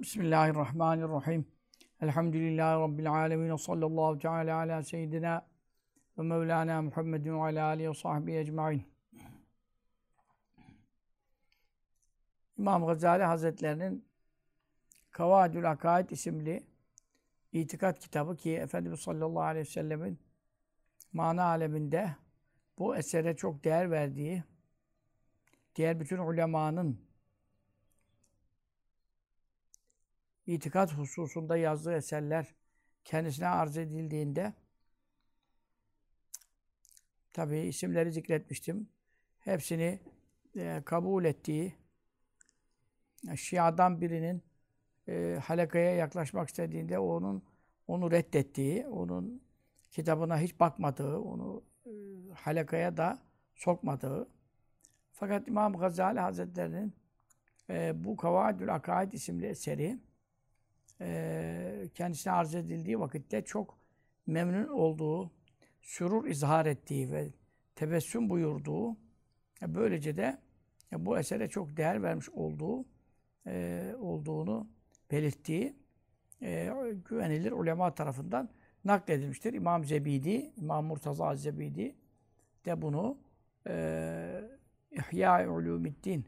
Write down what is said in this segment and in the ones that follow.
Bismillahirrahmanirrahim. Elhamdülillahi Rabbil alemin. Sallallahu teala ala seyyidina ve mevlana Muhammedin ve ala alihi ve sahbihi ecma'in. İmam Gazali Hazretlerinin Kavadül Akaid isimli itikat kitabı ki Efendimiz sallallahu aleyhi ve sellemin mana aleminde bu esere çok değer verdiği, diğer bütün ulemanın itikat hususunda yazdığı eserler kendisine arz edildiğinde tabi isimleri zikretmiştim. Hepsini e, kabul ettiği Şia'dan birinin e, halakaya yaklaşmak istediğinde onun onu reddettiği, onun kitabına hiç bakmadığı, onu e, halakaya da sokmadığı. Fakat İmam Gazali Hazretleri'nin e, bu Kavaidül Akaid isimli eseri kendisine arz edildiği vakitte çok memnun olduğu, sürur izhar ettiği ve tebessüm buyurduğu, e, böylece de e, bu esere çok değer vermiş olduğu e, olduğunu belirttiği güvenilir ulema tarafından nakledilmiştir. İmam Zebidi, İmam Murtaza Zebidi de bunu e, İhya-i Ulumiddin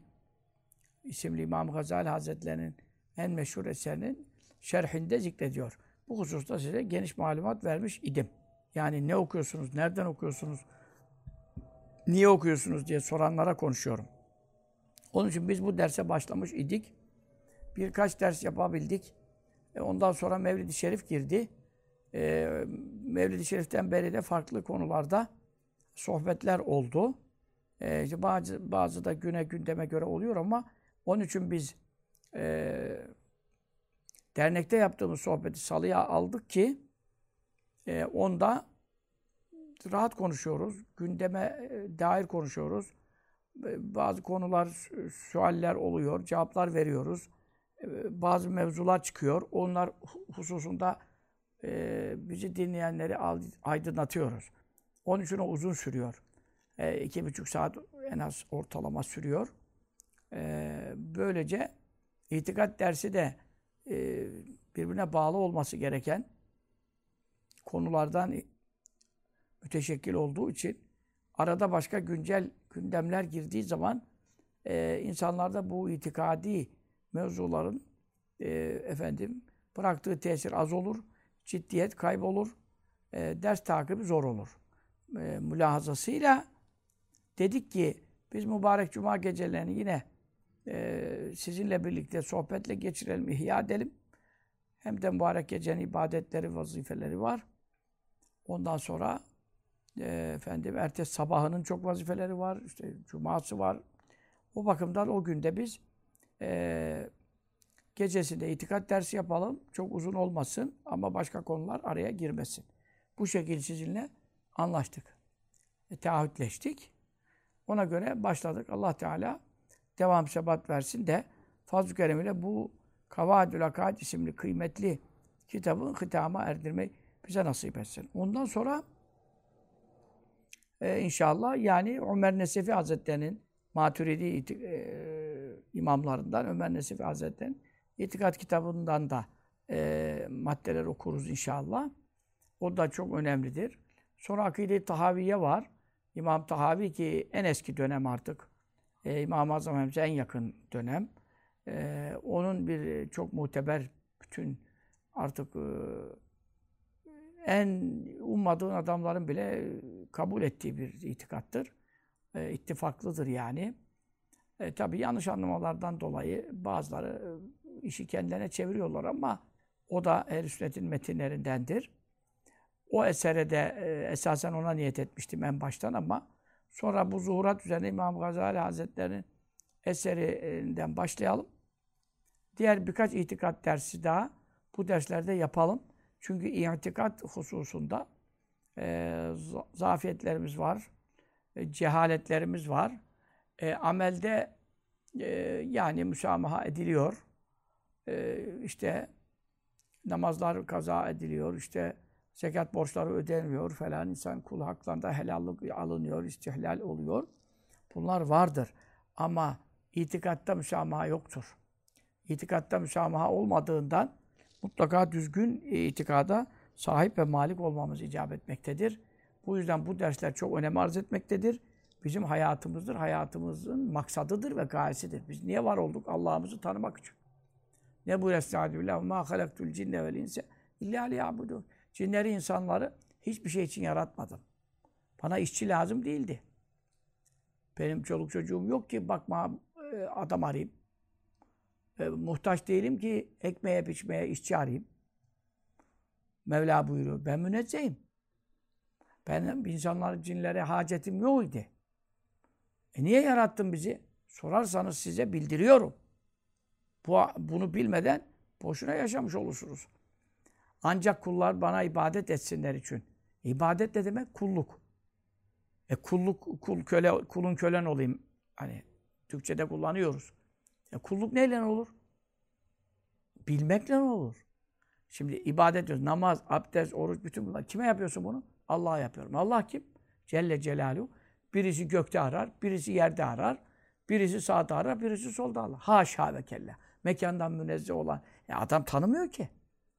isimli İmam Gazali Hazretlerinin en meşhur eserinin şerhinde zikrediyor. Bu hususta size geniş malumat vermiş idim. Yani ne okuyorsunuz, nereden okuyorsunuz, niye okuyorsunuz diye soranlara konuşuyorum. Onun için biz bu derse başlamış idik. Birkaç ders yapabildik. E ondan sonra Mevlid-i Şerif girdi. E, Mevlid-i Şerif'ten beri de farklı konularda sohbetler oldu. E, işte bazı, bazı da güne gündeme göre oluyor ama onun için biz e, dernekte yaptığımız sohbeti salıya aldık ki e, onda rahat konuşuyoruz. Gündeme e, dair konuşuyoruz. E, bazı konular, sualler oluyor. Cevaplar veriyoruz. E, bazı mevzular çıkıyor. Onlar hususunda bizi dinleyenleri aydınlatıyoruz. Onun için o uzun sürüyor. İki buçuk saat en az ortalama sürüyor. Böylece itikat dersi de birbirine bağlı olması gereken konulardan müteşekkil olduğu için arada başka güncel gündemler girdiği zaman e, insanlarda bu itikadi mevzuların e, efendim bıraktığı tesir az olur, ciddiyet kaybolur, e, ders takibi zor olur. E, mülahazasıyla dedik ki biz mübarek cuma gecelerini yine e, sizinle birlikte sohbetle geçirelim, ihya edelim. Hem de mübarek gecenin ibadetleri, vazifeleri var. Ondan sonra e, efendim ertesi sabahının çok vazifeleri var. İşte cuması var. O bakımdan o günde biz e, gecesinde itikat dersi yapalım. Çok uzun olmasın ama başka konular araya girmesin. Bu şekilde sizinle anlaştık. E, taahhütleştik. Ona göre başladık. Allah Teala devam sebat versin de fazl-ı keremiyle bu Kavadül Akad isimli kıymetli kitabı hitama erdirmeyi bize nasip etsin. Ondan sonra e, inşallah yani Ömer Nesefi Hazretleri'nin Maturidi e, imamlarından Ömer Nesefi Hazretleri'nin itikat kitabından da e, maddeler okuruz inşallah. O da çok önemlidir. Sonra Akide-i Tahaviye var. İmam Tahavi ki en eski dönem artık. E, İmam-ı Azam en yakın dönem. E, onun bir çok muteber bütün artık e, en ummadığın adamların bile kabul ettiği bir itikattır. E, ittifaklıdır yani. E, tabii yanlış anlamalardan dolayı bazıları e, işi kendilerine çeviriyorlar ama o da ehl sünnetin metinlerindendir. O esere de e, esasen ona niyet etmiştim en baştan ama sonra bu zuhurat üzerine İmam Gazali Hazretleri'nin eserinden başlayalım. Diğer birkaç itikat dersi daha bu derslerde yapalım. Çünkü itikat hususunda e, zafiyetlerimiz var, e, cehaletlerimiz var. E, amelde e, yani müsamaha ediliyor. E, işte namazlar kaza ediliyor, işte zekat borçları ödenmiyor falan. insan kul haklarında helallik alınıyor, istihlal oluyor. Bunlar vardır. Ama itikatta müsamaha yoktur. itikatta müsamaha olmadığından mutlaka düzgün itikada sahip ve malik olmamız icap etmektedir. Bu yüzden bu dersler çok önem arz etmektedir. Bizim hayatımızdır, hayatımızın maksadıdır ve gayesidir. Biz niye var olduk? Allah'ımızı tanımak için. Ne bu estaizu billah ma halaktul cinne vel inse illa liyabudun. Cinleri, insanları hiçbir şey için yaratmadım. Bana işçi lazım değildi. Benim çoluk çocuğum yok ki bakma e, adam arayayım. E, muhtaç değilim ki ekmeğe biçmeye işçi arayayım. Mevla buyuruyor. Ben münezzehim. Ben insanların cinlere hacetim yok idi. E niye yarattın bizi? Sorarsanız size bildiriyorum. Bu, bunu bilmeden boşuna yaşamış olursunuz. Ancak kullar bana ibadet etsinler için. İbadet ne demek? Kulluk. E kulluk, kul, köle, kulun kölen olayım. Hani Türkçe'de kullanıyoruz. E kulluk neyle olur? Bilmekle olur? Şimdi ibadet diyoruz. Namaz, abdest, oruç, bütün bunlar. Kime yapıyorsun bunu? Allah'a yapıyorum. Allah kim? Celle Celaluhu. Birisi gökte arar, birisi yerde arar, birisi sağda arar, birisi solda arar. Haşa ve kella. Mekandan münezzeh olan. Ya adam tanımıyor ki.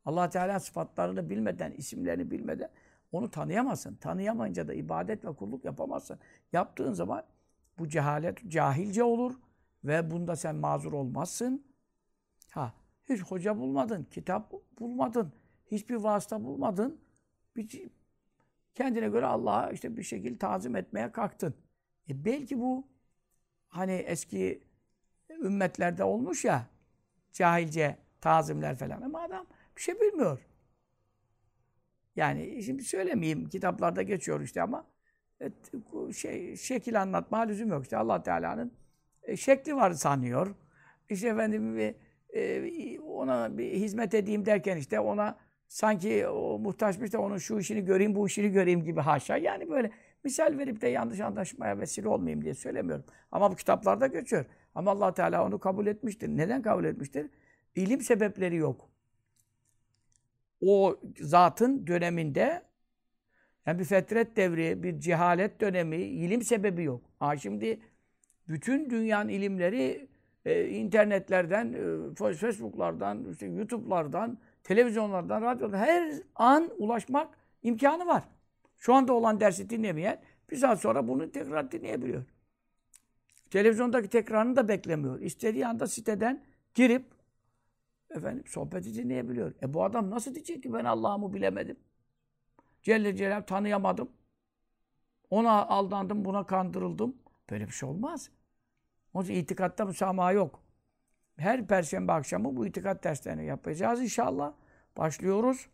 Allah Teala sıfatlarını bilmeden, isimlerini bilmeden onu tanıyamazsın. Tanıyamayınca da ibadet ve kulluk yapamazsın. Yaptığın zaman bu cehalet cahilce olur ve bunda sen mazur olmazsın. Ha, hiç hoca bulmadın, kitap bulmadın, hiçbir vasıta bulmadın. Bir, kendine göre Allah'a işte bir şekilde tazim etmeye kalktın. E belki bu hani eski ümmetlerde olmuş ya cahilce tazimler falan ama adam bir şey bilmiyor. Yani şimdi söylemeyeyim kitaplarda geçiyor işte ama şey şekil anlatma lüzum yok. İşte Allah Teala'nın e, şekli var sanıyor. İşte efendim bir, e, ona bir hizmet edeyim derken işte ona sanki o muhtaçmış da onun şu işini göreyim, bu işini göreyim gibi haşa. Yani böyle misal verip de yanlış anlaşmaya vesile olmayayım diye söylemiyorum. Ama bu kitaplarda geçiyor. Ama allah Teala onu kabul etmiştir. Neden kabul etmiştir? İlim sebepleri yok. O zatın döneminde yani bir fetret devri, bir cehalet dönemi, ilim sebebi yok. Ha şimdi bütün dünyanın ilimleri e, internetlerden, e, Facebook'lardan, işte YouTube'lardan, televizyonlardan, radyodan her an ulaşmak imkanı var. Şu anda olan dersi dinlemeyen bir saat sonra bunu tekrar dinleyebiliyor. Televizyondaki tekrarını da beklemiyor. İstediği anda siteden girip efendim sohbeti dinleyebiliyor. E bu adam nasıl diyecek ki ben Allah'ımı bilemedim? Celle Celal tanıyamadım. Ona aldandım, buna kandırıldım. Böyle bir şey olmaz. O yüzden itikatta müsamaha yok. Her perşembe akşamı bu itikat derslerini yapacağız inşallah. Başlıyoruz.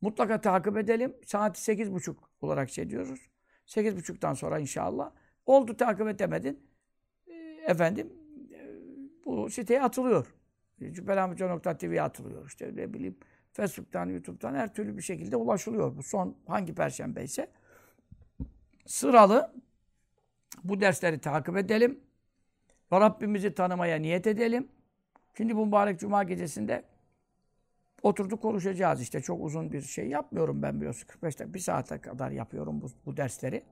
Mutlaka takip edelim. Saati sekiz buçuk olarak şey diyoruz. Sekiz buçuktan sonra inşallah. Oldu takip edemedin. E, efendim e, bu siteye atılıyor. Cübbelahmetcan.tv'ye atılıyor. İşte ne bileyim Facebook'tan, YouTube'dan her türlü bir şekilde ulaşılıyor. Bu son hangi perşembe ise sıralı bu dersleri takip edelim. Ve Rabbimizi tanımaya niyet edelim. Şimdi bu mübarek cuma gecesinde oturduk konuşacağız işte. Çok uzun bir şey yapmıyorum ben biliyorsun. 45 dakika, bir saate kadar yapıyorum bu, bu dersleri.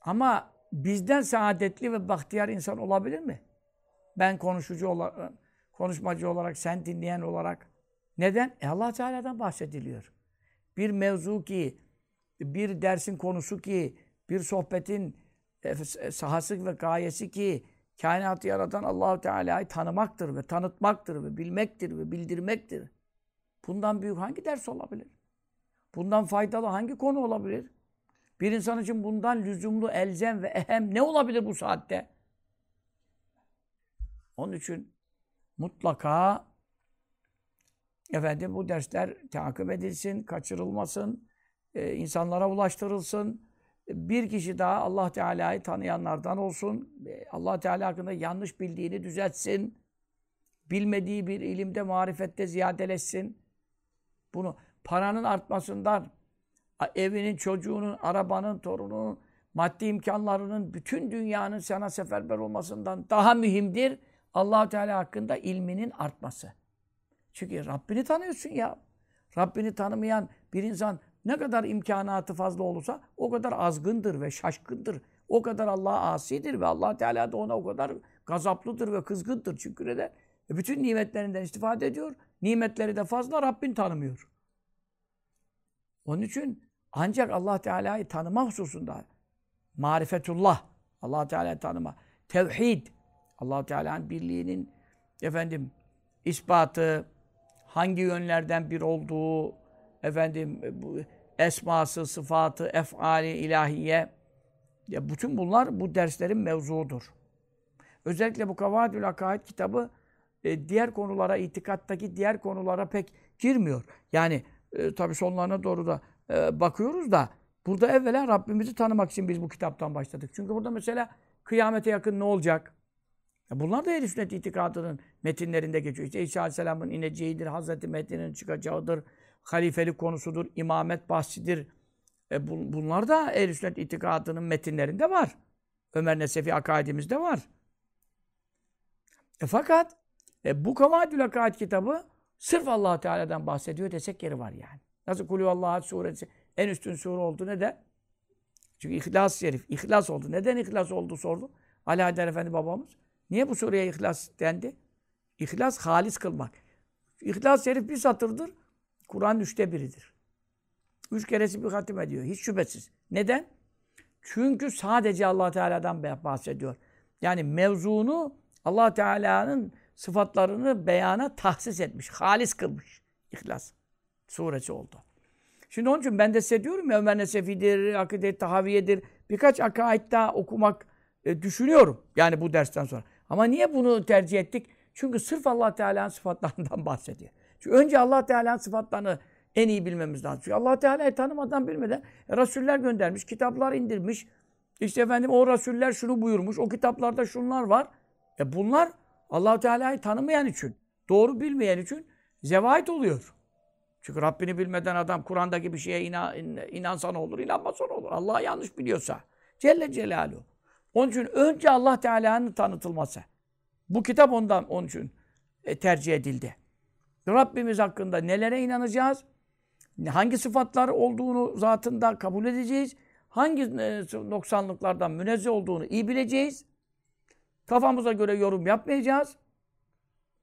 Ama bizden saadetli ve bahtiyar insan olabilir mi? Ben konuşucu olarak, konuşmacı olarak, sen dinleyen olarak. Neden? E Allah Teala'dan bahsediliyor. Bir mevzu ki, bir dersin konusu ki, bir sohbetin e, sahası ve gayesi ki kainatı yaratan Allahu Teala'yı tanımaktır ve tanıtmaktır ve bilmektir ve bildirmektir. Bundan büyük hangi ders olabilir? Bundan faydalı hangi konu olabilir? Bir insan için bundan lüzumlu, elzem ve ehem ne olabilir bu saatte? Onun için mutlaka efendim bu dersler takip edilsin, kaçırılmasın, e, insanlara ulaştırılsın bir kişi daha Allah Teala'yı tanıyanlardan olsun. Allah Teala hakkında yanlış bildiğini düzeltsin. Bilmediği bir ilimde, marifette ziyadeleşsin. Bunu paranın artmasından, evinin, çocuğunun, arabanın, torununun, maddi imkanlarının, bütün dünyanın sana seferber olmasından daha mühimdir allah Teala hakkında ilminin artması. Çünkü Rabbini tanıyorsun ya. Rabbini tanımayan bir insan ne kadar imkanatı fazla olursa o kadar azgındır ve şaşkındır. O kadar Allah'a asidir ve Allah Teala da ona o kadar gazaplıdır ve kızgındır şükür eder. E bütün nimetlerinden istifade ediyor. Nimetleri de fazla Rabbin tanımıyor. Onun için ancak Allah Teala'yı tanıma hususunda marifetullah, Allah Teala'yı tanıma, tevhid, Allah Teala'nın birliğinin efendim ispatı, hangi yönlerden bir olduğu, efendim bu esması, sıfatı, efali, ilahiye ya bütün bunlar bu derslerin mevzuudur. Özellikle bu Kavadül Akaid kitabı e, diğer konulara, itikattaki diğer konulara pek girmiyor. Yani e, tabii sonlarına doğru da e, bakıyoruz da burada evvela Rabbimizi tanımak için biz bu kitaptan başladık. Çünkü burada mesela kıyamete yakın ne olacak? Ya bunlar da ehl sünnet itikadının metinlerinde geçiyor. İşte İsa Aleyhisselam'ın ineceğidir, Hazreti Mehdi'nin çıkacağıdır, halifelik konusudur, imamet bahsidir. E bu, bunlar da ehl sünnet itikadının metinlerinde var. Ömer Nesefi akaidimizde var. E fakat e, bu Kavadül Akaid kitabı sırf allah Teala'dan bahsediyor desek yeri var yani. Nasıl Kulü Allah'a suresi en üstün sure oldu ne de? Çünkü İhlas Şerif, İhlas oldu. Neden İhlas oldu sordu. Ali Haydar Efendi babamız. Niye bu sureye İhlas dendi? İhlas halis kılmak. İhlas Şerif bir satırdır. Kur'an üçte biridir. Üç keresi bir hatim ediyor. Hiç şüphesiz. Neden? Çünkü sadece allah Teala'dan bahsediyor. Yani mevzunu allah Teala'nın sıfatlarını beyana tahsis etmiş. Halis kılmış. İhlas suresi oldu. Şimdi onun için ben de size diyorum ya Ömer Nesefi'dir, Akide Tahaviye'dir. Birkaç akaid daha okumak e, düşünüyorum. Yani bu dersten sonra. Ama niye bunu tercih ettik? Çünkü sırf allah Teala'nın sıfatlarından bahsediyor. Çünkü önce allah Teala'nın sıfatlarını en iyi bilmemiz lazım. Çünkü allah Teala'yı tanımadan bilmeden e, Resuller göndermiş, kitaplar indirmiş. İşte efendim o Resuller şunu buyurmuş, o kitaplarda şunlar var. E bunlar allah Teala'yı tanımayan için, doğru bilmeyen için zevait oluyor. Çünkü Rabbini bilmeden adam Kur'an'daki bir şeye inan, inansa ne olur, inanmasa ne olur. Allah yanlış biliyorsa. Celle Celaluhu. Onun için önce Allah Teala'nın tanıtılması. Bu kitap ondan onun için e, tercih edildi. Rabbimiz hakkında nelere inanacağız? Hangi sıfatlar olduğunu zatında kabul edeceğiz? Hangi e, noksanlıklardan münezzeh olduğunu iyi bileceğiz. Kafamıza göre yorum yapmayacağız.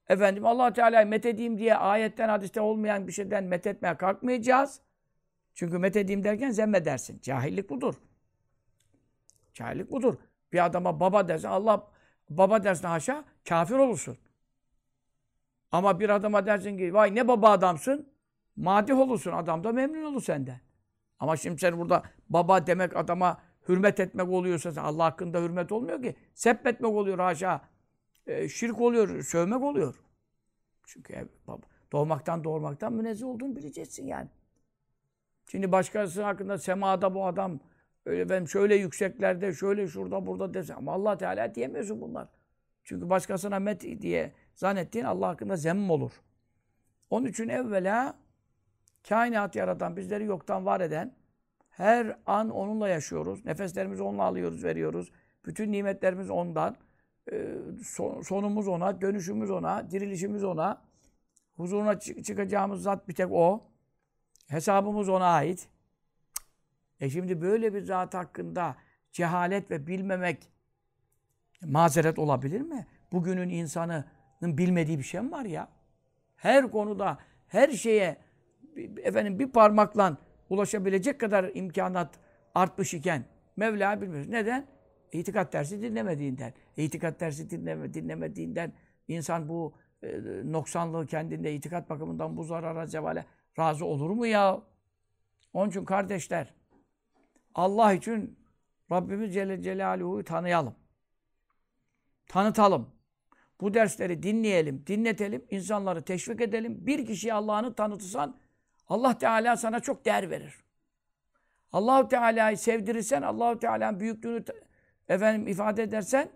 Efendim allah Teala'yı methedeyim diye ayetten, hadiste olmayan bir şeyden methetmeye kalkmayacağız. Çünkü methedeyim derken zemmedersin. Cahillik budur. Cahillik budur. Bir adama baba dersen, Allah baba dersin haşa, kafir olursun. Ama bir adama dersin ki, vay ne baba adamsın, madih olursun. Adam da memnun olur senden. Ama şimdi sen burada baba demek adama hürmet etmek oluyorsa, Allah hakkında hürmet olmuyor ki. Seppetmek oluyor haşa. E, şirk oluyor, sövmek oluyor. Çünkü e, baba, doğmaktan doğurmaktan münezzeh olduğunu bileceksin yani. Şimdi başkası hakkında semada bu adam öyle ben şöyle yükseklerde, şöyle şurada burada dese ama Allah Teala diyemiyorsun bunlar. Çünkü başkasına met diye zannettiğin Allah hakkında zemm olur. Onun için evvela kainat yaratan, bizleri yoktan var eden, her an onunla yaşıyoruz. Nefeslerimizi onunla alıyoruz, veriyoruz. Bütün nimetlerimiz ondan. Ee, sonumuz ona, dönüşümüz ona, dirilişimiz ona. Huzuruna çıkacağımız zat bir tek o. Hesabımız ona ait. E şimdi böyle bir zat hakkında cehalet ve bilmemek mazeret olabilir mi? Bugünün insanının bilmediği bir şey mi var ya? Her konuda, her şeye efendim bir parmakla ulaşabilecek kadar imkanat artmış iken Mevla bilmiyoruz. Neden? İtikat dersi dinlemediğinden. İtikat dersi dinleme, dinlemediğinden insan bu e, noksanlığı kendinde itikat bakımından bu zarara cevale razı olur mu ya? Onun için kardeşler Allah için Rabbimiz Celle Celaluhu'yu tanıyalım. Tanıtalım. Bu dersleri dinleyelim, dinletelim, insanları teşvik edelim. Bir kişiye Allah'ını tanıtırsan Allah Teala sana çok değer verir. Allahu Teala'yı sevdirirsen, Allahu Teala'nın büyüklüğünü efendim ifade edersen,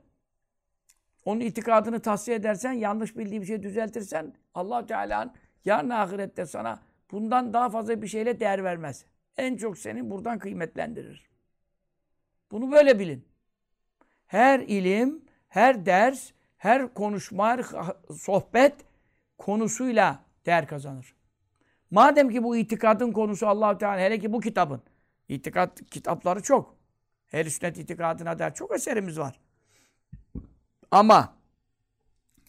onun itikadını tahsiye edersen, yanlış bildiği bir şey düzeltirsen, allah Teala'nın yarın ahirette sana bundan daha fazla bir şeyle değer vermez. En çok seni buradan kıymetlendirir. Bunu böyle bilin. Her ilim, her ders, her konuşma, sohbet konusuyla değer kazanır. Madem ki bu itikadın konusu allah Teala, hele ki bu kitabın, itikat kitapları çok. Her sünnet itikadına der çok eserimiz var. Ama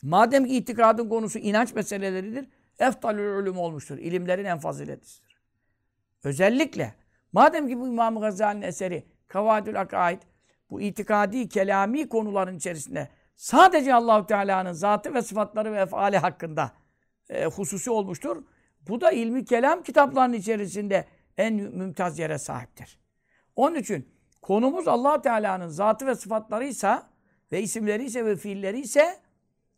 Madem ki itikadın konusu inanç meseleleridir, eftalül ulum olmuştur. İlimlerin en faziletidir. Özellikle madem ki bu İmam Gazali'nin eseri Kavadül Akaid bu itikadi, kelami konuların içerisinde sadece Allahu Teala'nın zatı ve sıfatları ve efali hakkında e, hususi olmuştur. Bu da ilmi kelam kitaplarının içerisinde en mümtaz yere sahiptir. Onun için konumuz allah Teala'nın zatı ve sıfatlarıysa ve isimleri ise ve fiilleri ise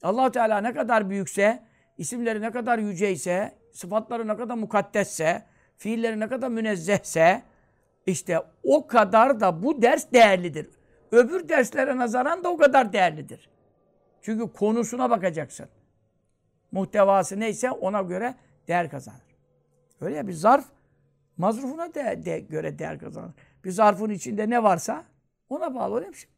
allah Teala ne kadar büyükse, isimleri ne kadar yüceyse, sıfatları ne kadar mukaddesse, fiilleri ne kadar münezzehse işte o kadar da bu ders değerlidir. Öbür derslere nazaran da o kadar değerlidir. Çünkü konusuna bakacaksın. Muhtevası neyse ona göre değer kazanır. Öyle ya bir zarf mazrufuna de, de göre değer kazanır. Bir zarfın içinde ne varsa ona bağlı. Öyle şey.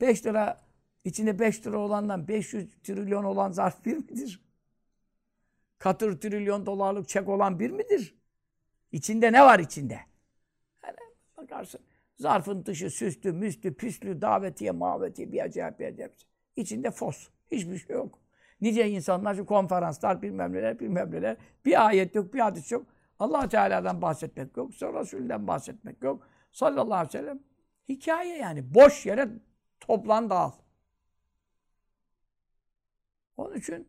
5 lira içinde 5 lira olandan 500 trilyon olan zarf bir midir? Katır trilyon dolarlık çek olan bir midir? İçinde ne var içinde? Yani bakarsın. Zarfın dışı süslü, müslü, püslü, davetiye, mavetiye bir acayip bir acayip. İçinde fos. Hiçbir şey yok. Nice insanlar şu konferanslar bilmem neler bilmem neler. Bir ayet yok, bir hadis yok. allah Teala'dan bahsetmek yok. Sonra Resul'den bahsetmek yok. Sallallahu aleyhi ve sellem. Hikaye yani. Boş yere toplan dağıl. Onun için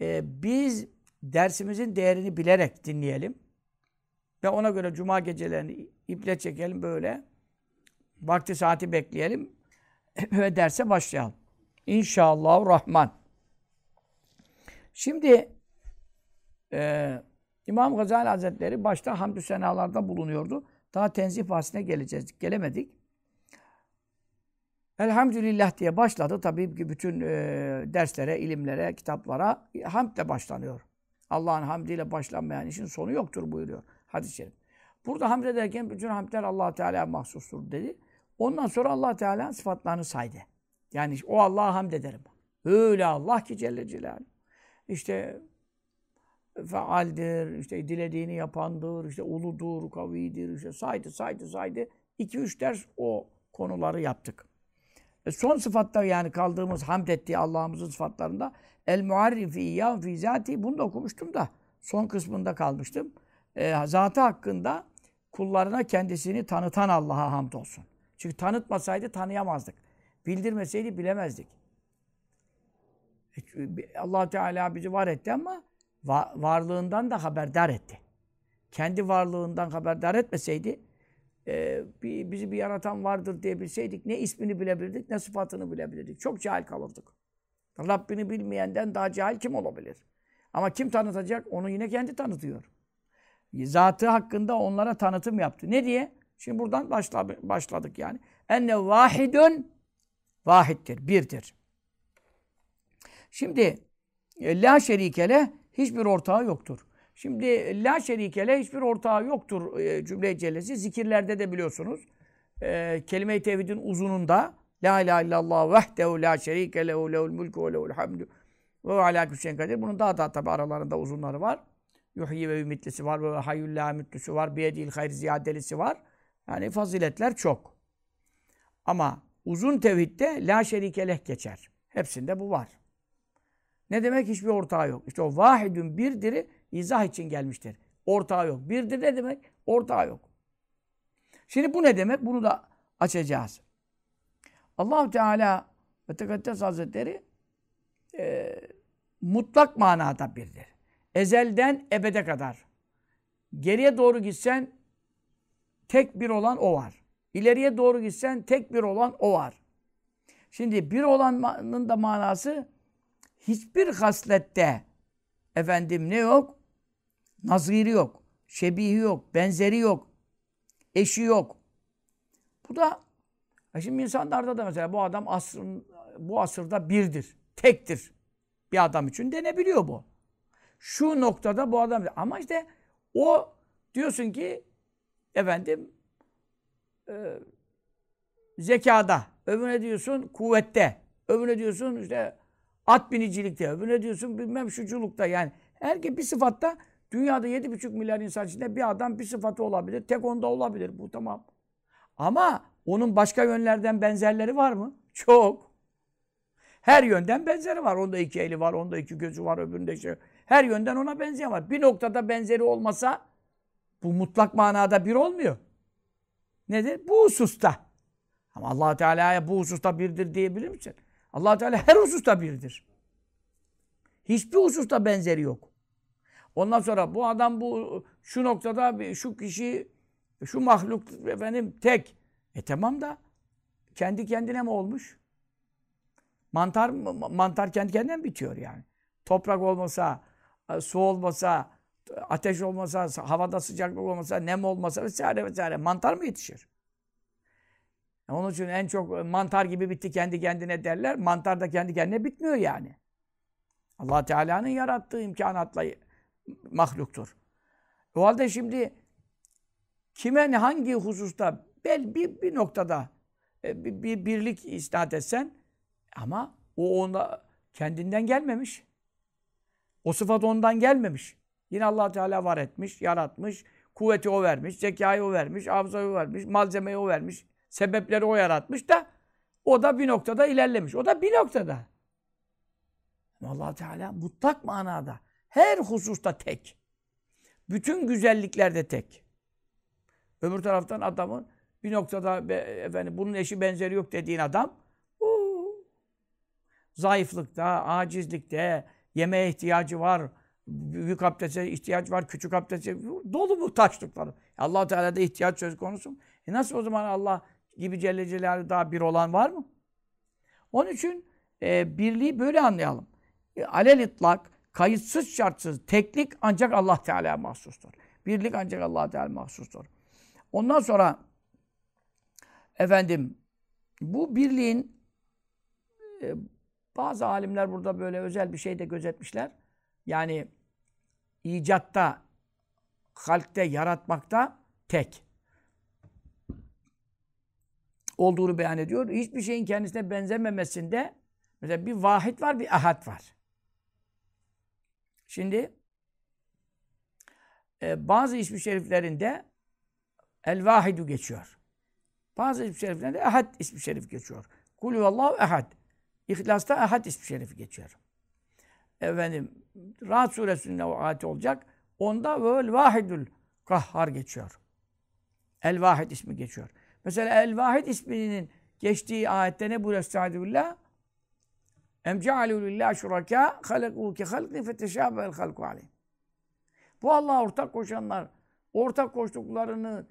e, biz dersimizin değerini bilerek dinleyelim. Ve ona göre cuma gecelerini iple çekelim böyle. Vakti saati bekleyelim. Ve derse başlayalım. İnşallah Rahman. Şimdi e, İmam Gazali Hazretleri başta hamdü senalarda bulunuyordu. Daha tenzih bahsine geleceğiz. Gelemedik. Elhamdülillah diye başladı. Tabii ki bütün e, derslere, ilimlere, kitaplara hamdle başlanıyor. Allah'ın hamdiyle başlanmayan işin sonu yoktur buyuruyor hadis-i şerif. Burada hamd ederken bütün hamdler allah Teala'ya mahsustur dedi. Ondan sonra allah Teala'nın sıfatlarını saydı. Yani o Allah'a hamd ederim. Öyle Allah ki Celle Celaluhu. İşte faaldir, işte dilediğini yapandır, işte uludur, kavidir, işte saydı, saydı, saydı. İki üç ders o konuları yaptık. E son sıfatta yani kaldığımız hamd ettiği Allah'ımızın sıfatlarında el muarrifi ya fi zati bunu da okumuştum da son kısmında kalmıştım. E, zatı hakkında kullarına kendisini tanıtan Allah'a hamd olsun. Çünkü tanıtmasaydı tanıyamazdık. Bildirmeseydi bilemezdik. allah Teala bizi var etti ama varlığından da haberdar etti. Kendi varlığından haberdar etmeseydi e, bizi bir yaratan vardır diye bilseydik ne ismini bilebilirdik ne sıfatını bilebilirdik. Çok cahil kalırdık. Rabbini bilmeyenden daha cahil kim olabilir? Ama kim tanıtacak? Onu yine kendi tanıtıyor. Zatı hakkında onlara tanıtım yaptı. Ne diye? Şimdi buradan başladık yani. Enne vahidun vahittir, birdir. Şimdi e, la şerikele hiçbir ortağı yoktur. Şimdi la şerikele hiçbir ortağı yoktur e, cümle cellesi. Zikirlerde de biliyorsunuz. E, kelime-i tevhidin uzununda La ilahe illallah vehdehu la şerike lehu lehul mulku ve lehul hamdu ve ala kadir. Bunun daha da tabi aralarında uzunları var. Yuhyi ve ümitlisi var ve hayyul la mütlüsü var. Biyedil hayr ziyadelisi var. Yani faziletler çok. Ama uzun tevhidde la şerikeleh geçer. Hepsinde bu var. Ne demek? Hiçbir ortağı yok. İşte o vahidün birdiri izah için gelmiştir. Ortağı yok. Birdir ne demek? Ortağı yok. Şimdi bu ne demek? Bunu da açacağız. allah Teala ve Tekaddes Hazretleri e, mutlak manada birdir. Ezelden ebede kadar. Geriye doğru gitsen tek bir olan o var. İleriye doğru gitsen tek bir olan o var. Şimdi bir olanın da manası hiçbir haslette efendim ne yok? Naziri yok. Şebihi yok. Benzeri yok. Eşi yok. Bu da şimdi insanlarda da mesela bu adam asrın, bu asırda birdir. Tektir. Bir adam için denebiliyor bu. Şu noktada bu adam ama işte o diyorsun ki efendim e, zekada, öbürüne diyorsun kuvvette, öbürüne diyorsun işte at binicilikte, öbürüne diyorsun bilmem şuculukta yani. Herkes bir sıfatta dünyada 7,5 milyar insan içinde bir adam bir sıfatı olabilir. Tek onda olabilir bu tamam. Ama onun başka yönlerden benzerleri var mı? Çok. Her yönden benzeri var. Onda iki eli var, onda iki gözü var, öbüründe şey. Her yönden ona benzeyen var. Bir noktada benzeri olmasa bu mutlak manada bir olmuyor. Nedir? Bu hususta. Ama allah Teala'ya bu hususta birdir diyebilir misin? allah Teala her hususta birdir. Hiçbir hususta benzeri yok. Ondan sonra bu adam bu şu noktada şu kişi şu mahluk efendim tek. E tamam da kendi kendine mi olmuş? Mantar mantar kendi kendine mi bitiyor yani? Toprak olmasa, su olmasa, ateş olmasa, havada sıcaklık olmasa, nem olmasa vesaire vesaire mantar mı yetişir? Onun için en çok mantar gibi bitti kendi kendine derler. Mantar da kendi kendine bitmiyor yani. Allah Teala'nın yarattığı imkanatla mahluktur. O halde şimdi kime hangi hususta bel bir, bir noktada e, bir, bir birlik isnat etsen ama o onda kendinden gelmemiş. O sıfat ondan gelmemiş. Yine allah Teala var etmiş, yaratmış, kuvveti o vermiş, zekayı o vermiş, hafızayı o vermiş, malzemeyi o vermiş, sebepleri o yaratmış da o da bir noktada ilerlemiş. O da bir noktada. allah Teala mutlak manada her hususta tek. Bütün güzelliklerde tek. Öbür taraftan adamın bir noktada be, efendim bunun eşi benzeri yok dediğin adam uu, zayıflıkta, acizlikte, yemeğe ihtiyacı var, büyük abdeste ihtiyaç var, küçük abdeste dolu bu taşlıkları. allah Teala'da ihtiyaç söz konusu. E nasıl o zaman Allah gibi Celle Celaluhu daha bir olan var mı? Onun için e, birliği böyle anlayalım. E, alel itlak, kayıtsız şartsız, teklik ancak Allah Teala'ya mahsustur. Birlik ancak Allah Teala mahsustur. Ondan sonra efendim bu birliğin e, bazı alimler burada böyle özel bir şey de gözetmişler. Yani icatta, halkte, yaratmakta tek olduğunu beyan ediyor. Hiçbir şeyin kendisine benzememesinde mesela bir vahid var, bir ahad var. Şimdi e, bazı ismi şeriflerinde el vahidu geçiyor. Bazı ismi şeriflerinde ehad ismi şerif geçiyor. Kulü Allahu ehad. İhlas'ta ehad ismi şerifi geçiyor. Efendim Rahat suresinde o ayet olacak. Onda vel vahidul kahhar geçiyor. El vahid ismi geçiyor. Mesela El Vahid isminin geçtiği ayette ne buyuruyor Estaizu billah? Em cealû lillâh şurakâ halekû ki halkî feteşâbel halku aleyh. Bu Allah'a ortak koşanlar, ortak koştuklarını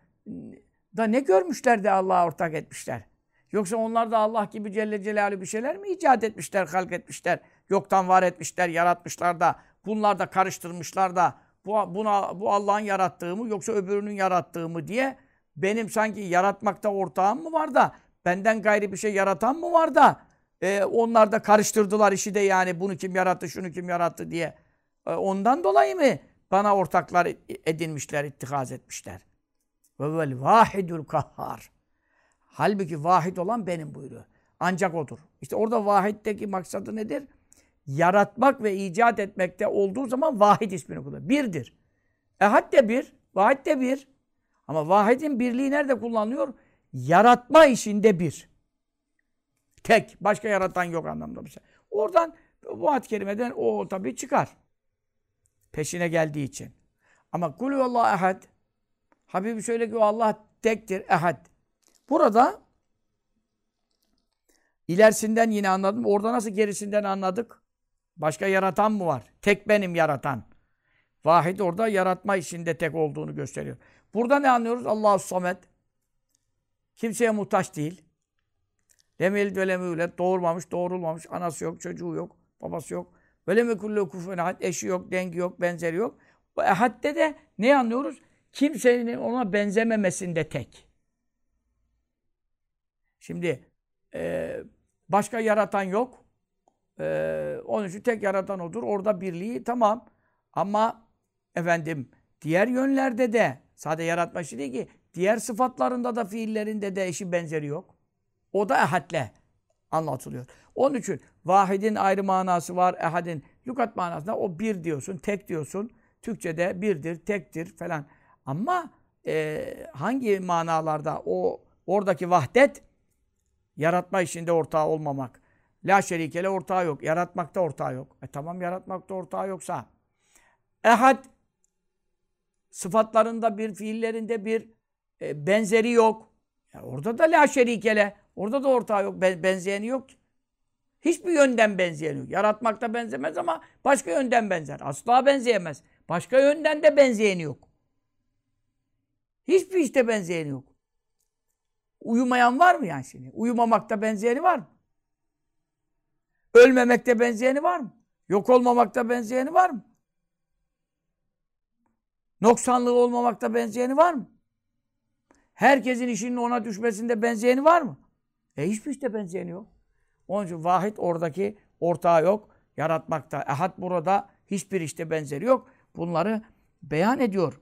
da ne görmüşler de Allah'a ortak etmişler? Yoksa onlar da Allah gibi Celle Celaluhu bir şeyler mi icat etmişler, halk etmişler, yoktan var etmişler, yaratmışlar da, bunlar da karıştırmışlar da, bu, buna, bu Allah'ın yarattığı mı yoksa öbürünün yarattığı mı diye benim sanki yaratmakta ortağım mı var da benden gayri bir şey yaratan mı var da e, onlar da karıştırdılar işi de yani bunu kim yarattı şunu kim yarattı diye. E, ondan dolayı mı bana ortaklar edinmişler, ittikaz etmişler. Ve vel vahidul kahhar. Halbuki vahid olan benim buyuruyor. Ancak odur. İşte orada vahiddeki maksadı nedir? Yaratmak ve icat etmekte olduğu zaman vahid ismini kullanıyor. Birdir. Ehad de bir, vahid de bir. Ama vahidin birliği nerede kullanılıyor? Yaratma işinde bir. Tek. Başka yaratan yok anlamda. Mesela. Oradan bu ayet kerimeden o tabii çıkar. Peşine geldiği için. Ama kulü Allah ehad. Habibi söyle ki o Allah tektir, ehad. Burada ilerisinden yine anladım. Orada nasıl gerisinden anladık? Başka yaratan mı var? Tek benim yaratan. Vahid orada yaratma işinde tek olduğunu gösteriyor. Burada ne anlıyoruz? Allahu samet. Kimseye muhtaç değil. Lemel ve lemület. Doğurmamış, doğurulmamış. Anası yok, çocuğu yok, babası yok. Böyle mi kullu kufen Eşi yok, dengi yok, benzeri yok. Bu ehadde de ne anlıyoruz? Kimsenin ona benzememesinde tek. Şimdi e, başka yaratan yok. E, onun için tek yaratan odur. Orada birliği tamam. Ama efendim diğer yönlerde de Sadece yaratma işi değil ki. Diğer sıfatlarında da fiillerinde de eşi benzeri yok. O da ehadle anlatılıyor. Onun için vahidin ayrı manası var. Ehadin lügat manasında o bir diyorsun, tek diyorsun. Türkçe'de birdir, tektir falan. Ama e, hangi manalarda o oradaki vahdet yaratma işinde ortağı olmamak, La şerikele ortağı yok. Yaratmakta ortağı yok. E tamam yaratmakta ortağı yoksa. Ehad sıfatlarında bir, fiillerinde bir e, benzeri yok. Ya orada da la şerikele. Orada da ortağı yok. Ben, benzeyeni yok. Hiçbir yönden benzeyen yok. Yaratmakta benzemez ama başka yönden benzer. Asla benzeyemez. Başka yönden de benzeyeni yok. Hiçbir işte benzeyeni yok. Uyumayan var mı yani şimdi? Uyumamakta benzeyeni var mı? Ölmemekte benzeyeni var mı? Yok olmamakta benzeyeni var mı? Noksanlığı olmamakta benzeyeni var mı? Herkesin işinin ona düşmesinde benzeyeni var mı? E hiçbir işte benzeyeni yok. Onun için vahid oradaki ortağı yok. Yaratmakta. Ehad burada hiçbir işte benzeri yok. Bunları beyan ediyor.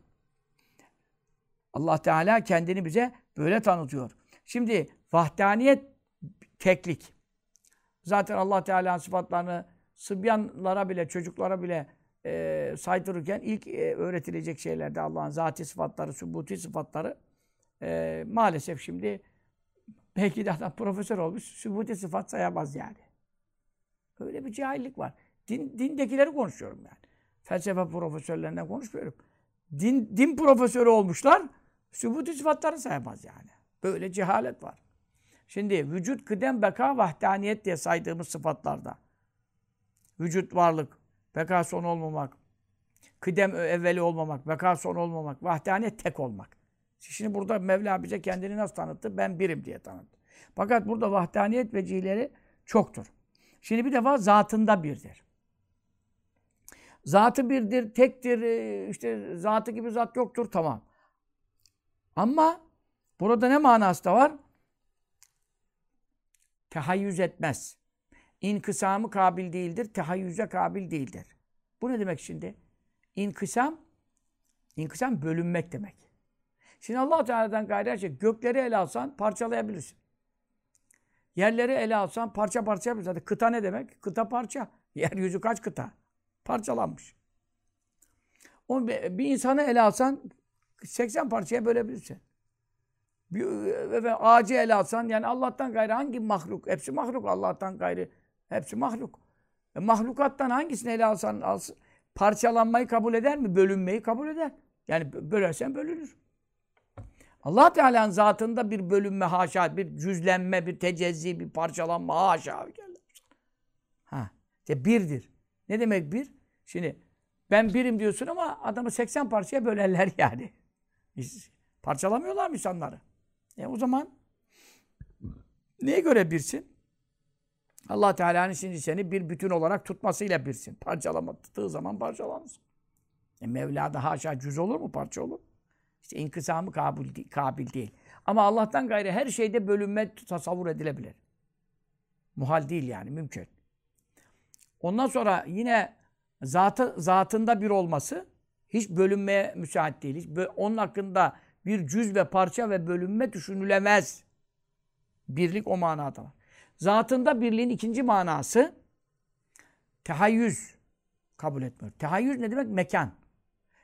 Allah Teala kendini bize böyle tanıtıyor. Şimdi vahdaniyet teklik. Zaten Allah Teala'nın sıfatlarını sıbyanlara bile, çocuklara bile e, saydırırken ilk e, öğretilecek şeylerde Allah'ın zati sıfatları, sübuti sıfatları e, maalesef şimdi belki de adam profesör olmuş, sübuti sıfat sayamaz yani. Öyle bir cahillik var. Din, dindekileri konuşuyorum yani. Felsefe profesörlerinden konuşmuyorum. Din, din profesörü olmuşlar, sübuti sıfatları sayamaz yani. Böyle cehalet var. Şimdi vücut, kıdem, beka, vahdaniyet diye saydığımız sıfatlarda. Vücut, varlık, beka son olmamak, kıdem evveli olmamak, beka son olmamak, vahdaniyet tek olmak. Şimdi burada Mevla bize kendini nasıl tanıttı? Ben birim diye tanıttı. Fakat burada vahdaniyet vecileri çoktur. Şimdi bir defa zatında birdir. Zatı birdir, tektir, işte zatı gibi zat yoktur tamam. Ama burada ne manası da var? Tehayyüz etmez. İnkısamı kabil değildir, tehayyüze kabil değildir. Bu ne demek şimdi? İnkısam, inkısam bölünmek demek. Şimdi allah Teala'dan gayrı her şey, gökleri ele alsan parçalayabilirsin. Yerleri ele alsan parça parça yapabilirsin. Zaten kıta ne demek? Kıta parça. Yeryüzü kaç kıta? Parçalanmış. O bir insanı ele alsan 80 parçaya bölebilirsin. Efendim, ağacı ele alsan yani Allah'tan gayrı hangi mahluk? Hepsi mahluk Allah'tan gayrı. Hepsi mahluk. E, mahlukattan hangisini ele alsan alsın, parçalanmayı kabul eder mi? Bölünmeyi kabul eder. Yani bölersen bölünür. Allah Teala'nın zatında bir bölünme haşa, bir cüzlenme, bir tecezzi, bir parçalanma haşa. Ha. İşte birdir. Ne demek bir? Şimdi ben birim diyorsun ama adamı 80 parçaya bölerler yani. Parçalamıyorlar mı insanları? E o zaman neye göre birsin? Allah Teala'nın şimdi seni bir bütün olarak tutmasıyla birsin. Parçalamadığı zaman parçalanırsın. E Mevla'da haşa cüz olur mu? Parça olur. İşte inkısamı kabil, kabil değil. Ama Allah'tan gayrı her şeyde bölünme tasavvur edilebilir. Muhal değil yani, mümkün. Ondan sonra yine zatı, zatında bir olması hiç bölünmeye müsait değil. Hiç onun hakkında bir cüz ve parça ve bölünme düşünülemez. Birlik o manada var. Zatında birliğin ikinci manası tehayyüz kabul etmiyor. Tehayyüz ne demek? Mekan.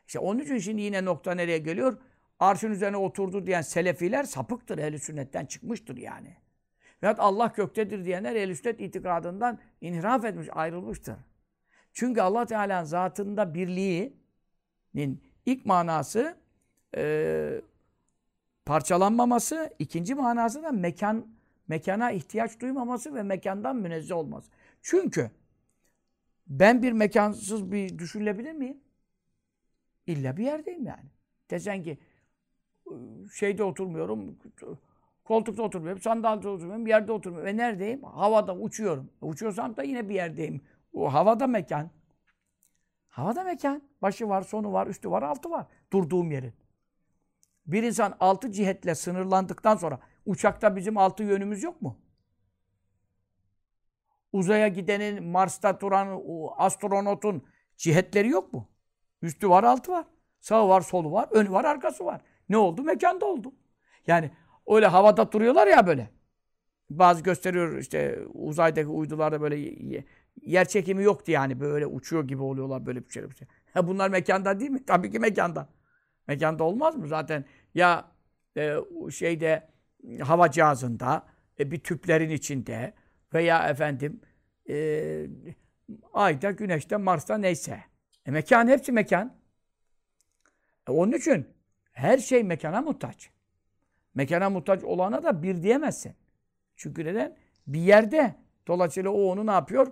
İşte onun için şimdi yine nokta nereye geliyor? Arşın üzerine oturdu diyen selefiler sapıktır. Ehl-i sünnetten çıkmıştır yani. Veyahut Allah göktedir diyenler ehl-i sünnet itikadından inhiraf etmiş, ayrılmıştır. Çünkü Allah Teala'nın zatında birliğinin ilk manası e, parçalanmaması, ikinci manası da mekan mekana ihtiyaç duymaması ve mekandan münezzeh olması. Çünkü ben bir mekansız bir düşünülebilir miyim? İlla bir yerdeyim yani. Desen ki şeyde oturmuyorum, koltukta oturmuyorum, sandalda oturmuyorum, bir yerde oturmuyorum. Ve neredeyim? Havada uçuyorum. Uçuyorsam da yine bir yerdeyim. O havada mekan. Havada mekan. Başı var, sonu var, üstü var, altı var. Durduğum yerin. Bir insan altı cihetle sınırlandıktan sonra uçakta bizim altı yönümüz yok mu? Uzaya gidenin, Mars'ta duran astronotun cihetleri yok mu? Üstü var, altı var. Sağı var, solu var, önü var, arkası var. Ne oldu? Mekanda oldu. Yani öyle havada duruyorlar ya böyle. Bazı gösteriyor işte uzaydaki uydularda böyle yer çekimi yoktu yani böyle uçuyor gibi oluyorlar böyle bir şey. Bir şey. Bunlar mekanda değil mi? Tabii ki mekanda. Mekanda olmaz mı? Zaten ya e, şeyde hava cihazında e, bir tüplerin içinde veya efendim e, ayda, güneşte, Mars'ta neyse. E mekan hepsi mekan. E onun için her şey mekana muhtaç. Mekana muhtaç olana da bir diyemezsin. Çünkü neden? Bir yerde. Dolayısıyla o onu ne yapıyor?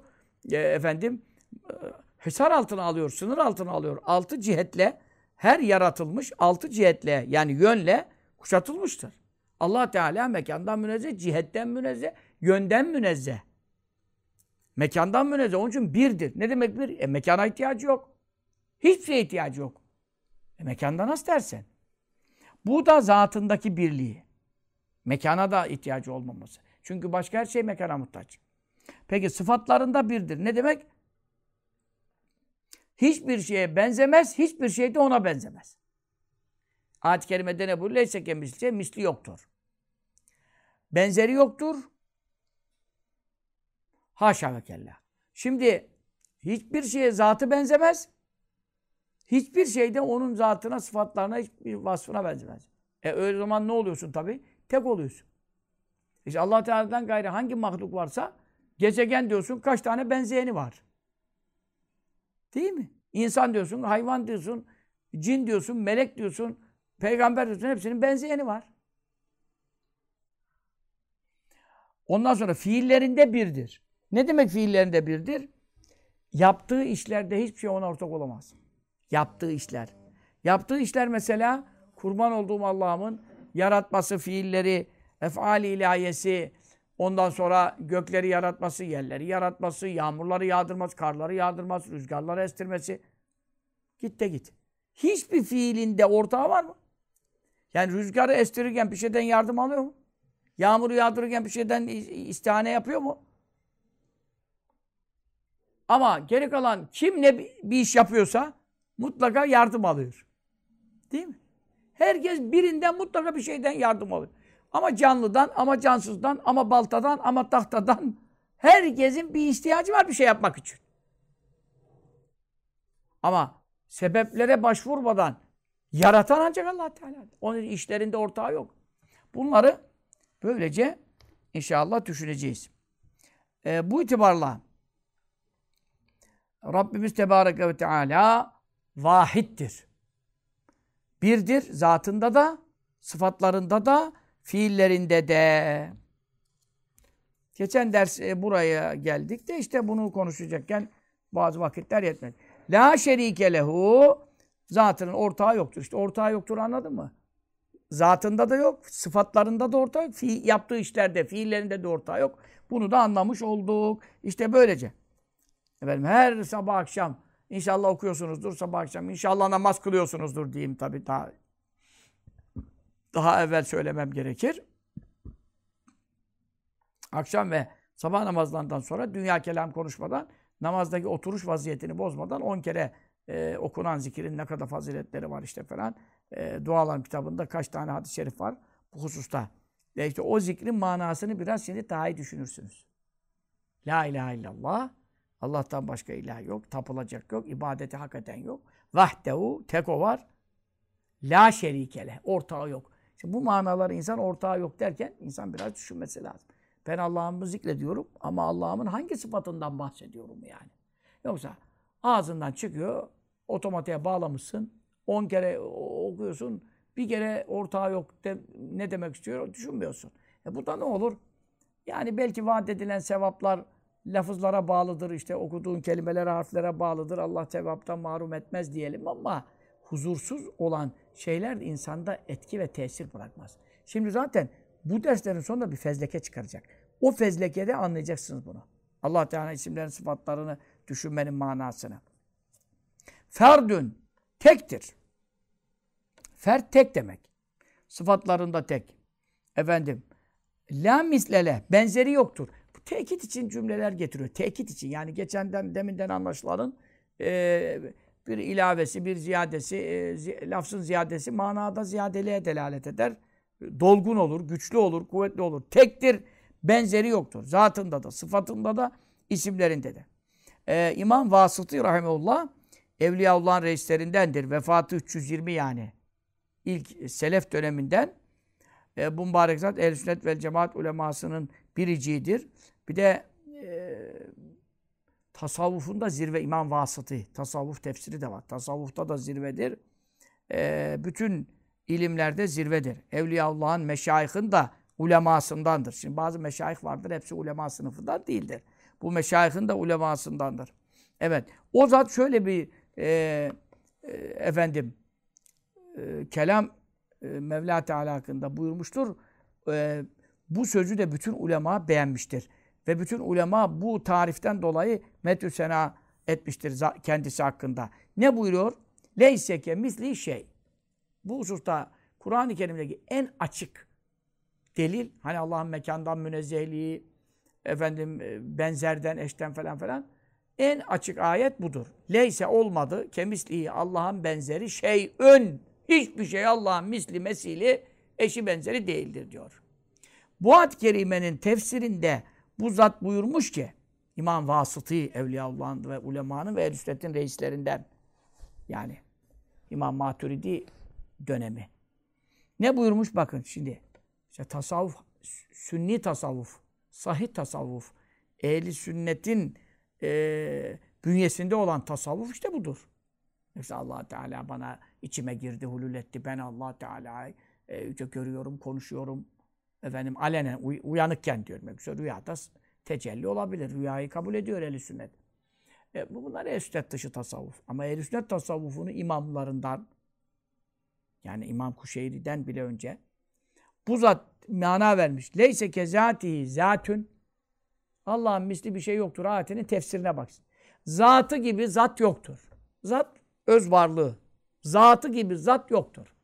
E, efendim e, hesar altına alıyor, sınır altına alıyor. Altı cihetle her yaratılmış altı cihetle yani yönle kuşatılmıştır. Allah Teala mekandan münezzeh, cihetten münezzeh, yönden münezzeh. Mekandan münezzeh. Onun için birdir. Ne demek bir? E, mekana ihtiyacı yok. Hiçbir şeye ihtiyacı yok. E, mekanda nasıl dersen? Bu da zatındaki birliği. Mekana da ihtiyacı olmaması. Çünkü başka her şey mekana muhtaç. Peki sıfatlarında birdir. Ne demek? Hiçbir şeye benzemez, hiçbir şey de ona benzemez. Ayet-i kerimede ne buyuruyor? Leyse kemisli, misli yoktur. Benzeri yoktur. Haşa ve kella. Şimdi hiçbir şeye zatı benzemez. Hiçbir şey de onun zatına, sıfatlarına, hiçbir vasfına benzemez. E öyle zaman ne oluyorsun tabi? Tek oluyorsun. İşte allah Teala'dan gayrı hangi mahluk varsa gezegen diyorsun kaç tane benzeyeni var. Değil mi? İnsan diyorsun, hayvan diyorsun, cin diyorsun, melek diyorsun, peygamber diyorsun hepsinin benzeyeni var. Ondan sonra fiillerinde birdir. Ne demek fiillerinde birdir? Yaptığı işlerde hiçbir şey ona ortak olamaz. Yaptığı işler. Yaptığı işler mesela kurban olduğum Allah'ımın yaratması, fiilleri, efali ilahiyesi, ondan sonra gökleri yaratması, yerleri yaratması, yağmurları yağdırması, karları yağdırması, rüzgarları estirmesi. Git de git. Hiçbir fiilinde ortağı var mı? Yani rüzgarı estirirken bir şeyden yardım alıyor mu? Yağmuru yağdırırken bir şeyden istihane yapıyor mu? Ama geri kalan kim ne bir iş yapıyorsa mutlaka yardım alıyor. Değil mi? Herkes birinden mutlaka bir şeyden yardım alıyor. Ama canlıdan, ama cansızdan, ama baltadan, ama tahtadan herkesin bir ihtiyacı var bir şey yapmak için. Ama sebeplere başvurmadan yaratan ancak Allah Teala. Onun işlerinde ortağı yok. Bunları böylece inşallah düşüneceğiz. Ee, bu itibarla Rabbimiz Tebareke ve Teala vahittir. Birdir zatında da, sıfatlarında da, fiillerinde de. Geçen ders e, buraya geldik de işte bunu konuşacakken bazı vakitler yetmedi. La şerike lehu zatının ortağı yoktur. İşte ortağı yoktur anladın mı? Zatında da yok, sıfatlarında da ortağı yok, fi, yaptığı işlerde, fiillerinde de ortağı yok. Bunu da anlamış olduk. İşte böylece. Efendim her sabah akşam inşallah okuyorsunuzdur sabah akşam. İnşallah namaz kılıyorsunuzdur diyeyim tabii daha daha evvel söylemem gerekir. Akşam ve sabah namazlarından sonra dünya kelam konuşmadan namazdaki oturuş vaziyetini bozmadan on kere e, okunan zikirin ne kadar faziletleri var işte falan. E, dualar kitabında kaç tane hadis-i şerif var bu hususta. Ve işte o zikrin manasını biraz şimdi daha iyi düşünürsünüz. La ilahe illallah. Allah'tan başka ilah yok. Tapılacak yok. ibadeti hak eden yok. Vahdehu. Tek o var. La şerikele. Ortağı yok. Şimdi bu manaları insan ortağı yok derken insan biraz düşünmesi lazım. Ben Allah'ımı zikrediyorum ama Allah'ımın hangi sıfatından bahsediyorum yani? Yoksa ağzından çıkıyor, otomatiğe bağlamışsın, on kere okuyorsun, bir kere ortağı yok de, ne demek istiyor düşünmüyorsun. E bu da ne olur? Yani belki vaat edilen sevaplar lafızlara bağlıdır, işte okuduğun kelimelere, harflere bağlıdır. Allah sevaptan mahrum etmez diyelim ama huzursuz olan şeyler insanda etki ve tesir bırakmaz. Şimdi zaten bu derslerin sonunda bir fezleke çıkaracak. O fezlekede anlayacaksınız bunu. Allah Teala isimlerin sıfatlarını düşünmenin manasını. Ferdün tektir. Fert tek demek. Sıfatlarında tek. Efendim la mislele benzeri yoktur. Bu tekit için cümleler getiriyor. Tekit için yani geçenden deminden anlaşılanın e, bir ilavesi, bir ziyadesi, e, lafzın ziyadesi manada ziyadeliğe delalet eder. Dolgun olur, güçlü olur, kuvvetli olur. Tektir, benzeri yoktur. Zatında da, sıfatında da, isimlerinde de. Ee, İmam Vasıtı Rahimeullah, Evliyaullah'ın reislerindendir. Vefatı 320 yani. İlk Selef döneminden. E, bu mübarek zat Ehl-i Sünnet vel Cemaat ulemasının biriciğidir. Bir de e, tasavvufunda zirve İmam Vasıtı. Tasavvuf tefsiri de var. Tasavvufta da zirvedir. E, bütün ilimlerde zirvedir. Evliyaullah'ın, meşayihin da ulemasındandır. Şimdi bazı meşayih vardır. Hepsi ulema sınıfından değildir. Bu meşayihin de ulemasındandır. Evet. O zat şöyle bir e, e, efendim e, kelam e, Mevla Teala hakkında buyurmuştur. E, bu sözü de bütün ulema beğenmiştir. Ve bütün ulema bu tariften dolayı metü sena etmiştir kendisi hakkında. Ne buyuruyor? Leyseke misli şey. Bu hususta Kur'an-ı Kerim'deki en açık delil, hani Allah'ın mekandan münezzehliği, efendim e, benzerden, eşten falan falan en açık ayet budur. Leyse olmadı, kemisliği Allah'ın benzeri şey ön. Hiçbir şey Allah'ın misli, mesili, eşi benzeri değildir diyor. Bu ad kerimenin tefsirinde bu zat buyurmuş ki İmam Vasıtı Evliyaullah'ın ve ulemanın ve ehl reislerinden yani İmam Maturidi dönemi. Ne buyurmuş bakın şimdi. İşte tasavvuf, sünni tasavvuf, sahih tasavvuf, ehli sünnetin e, bünyesinde olan tasavvuf işte budur. Mesela allah Teala bana içime girdi, hulul etti. Ben allah Teala'yı e, görüyorum, konuşuyorum. Efendim alenen uy uyanıkken diyorum. Yoksa rüyada tecelli olabilir. Rüyayı kabul ediyor ehl sünnet. E, bu bunlar ehl sünnet dışı tasavvuf. Ama ehl sünnet tasavvufunu imamlarından yani İmam Kuşeyri'den bile önce bu zat mana vermiş. Leyse kezatihi zatün Allah'ın misli bir şey yoktur. Ayetinin tefsirine baksın. Zatı gibi zat yoktur. Zat öz varlığı. Zatı gibi zat yoktur.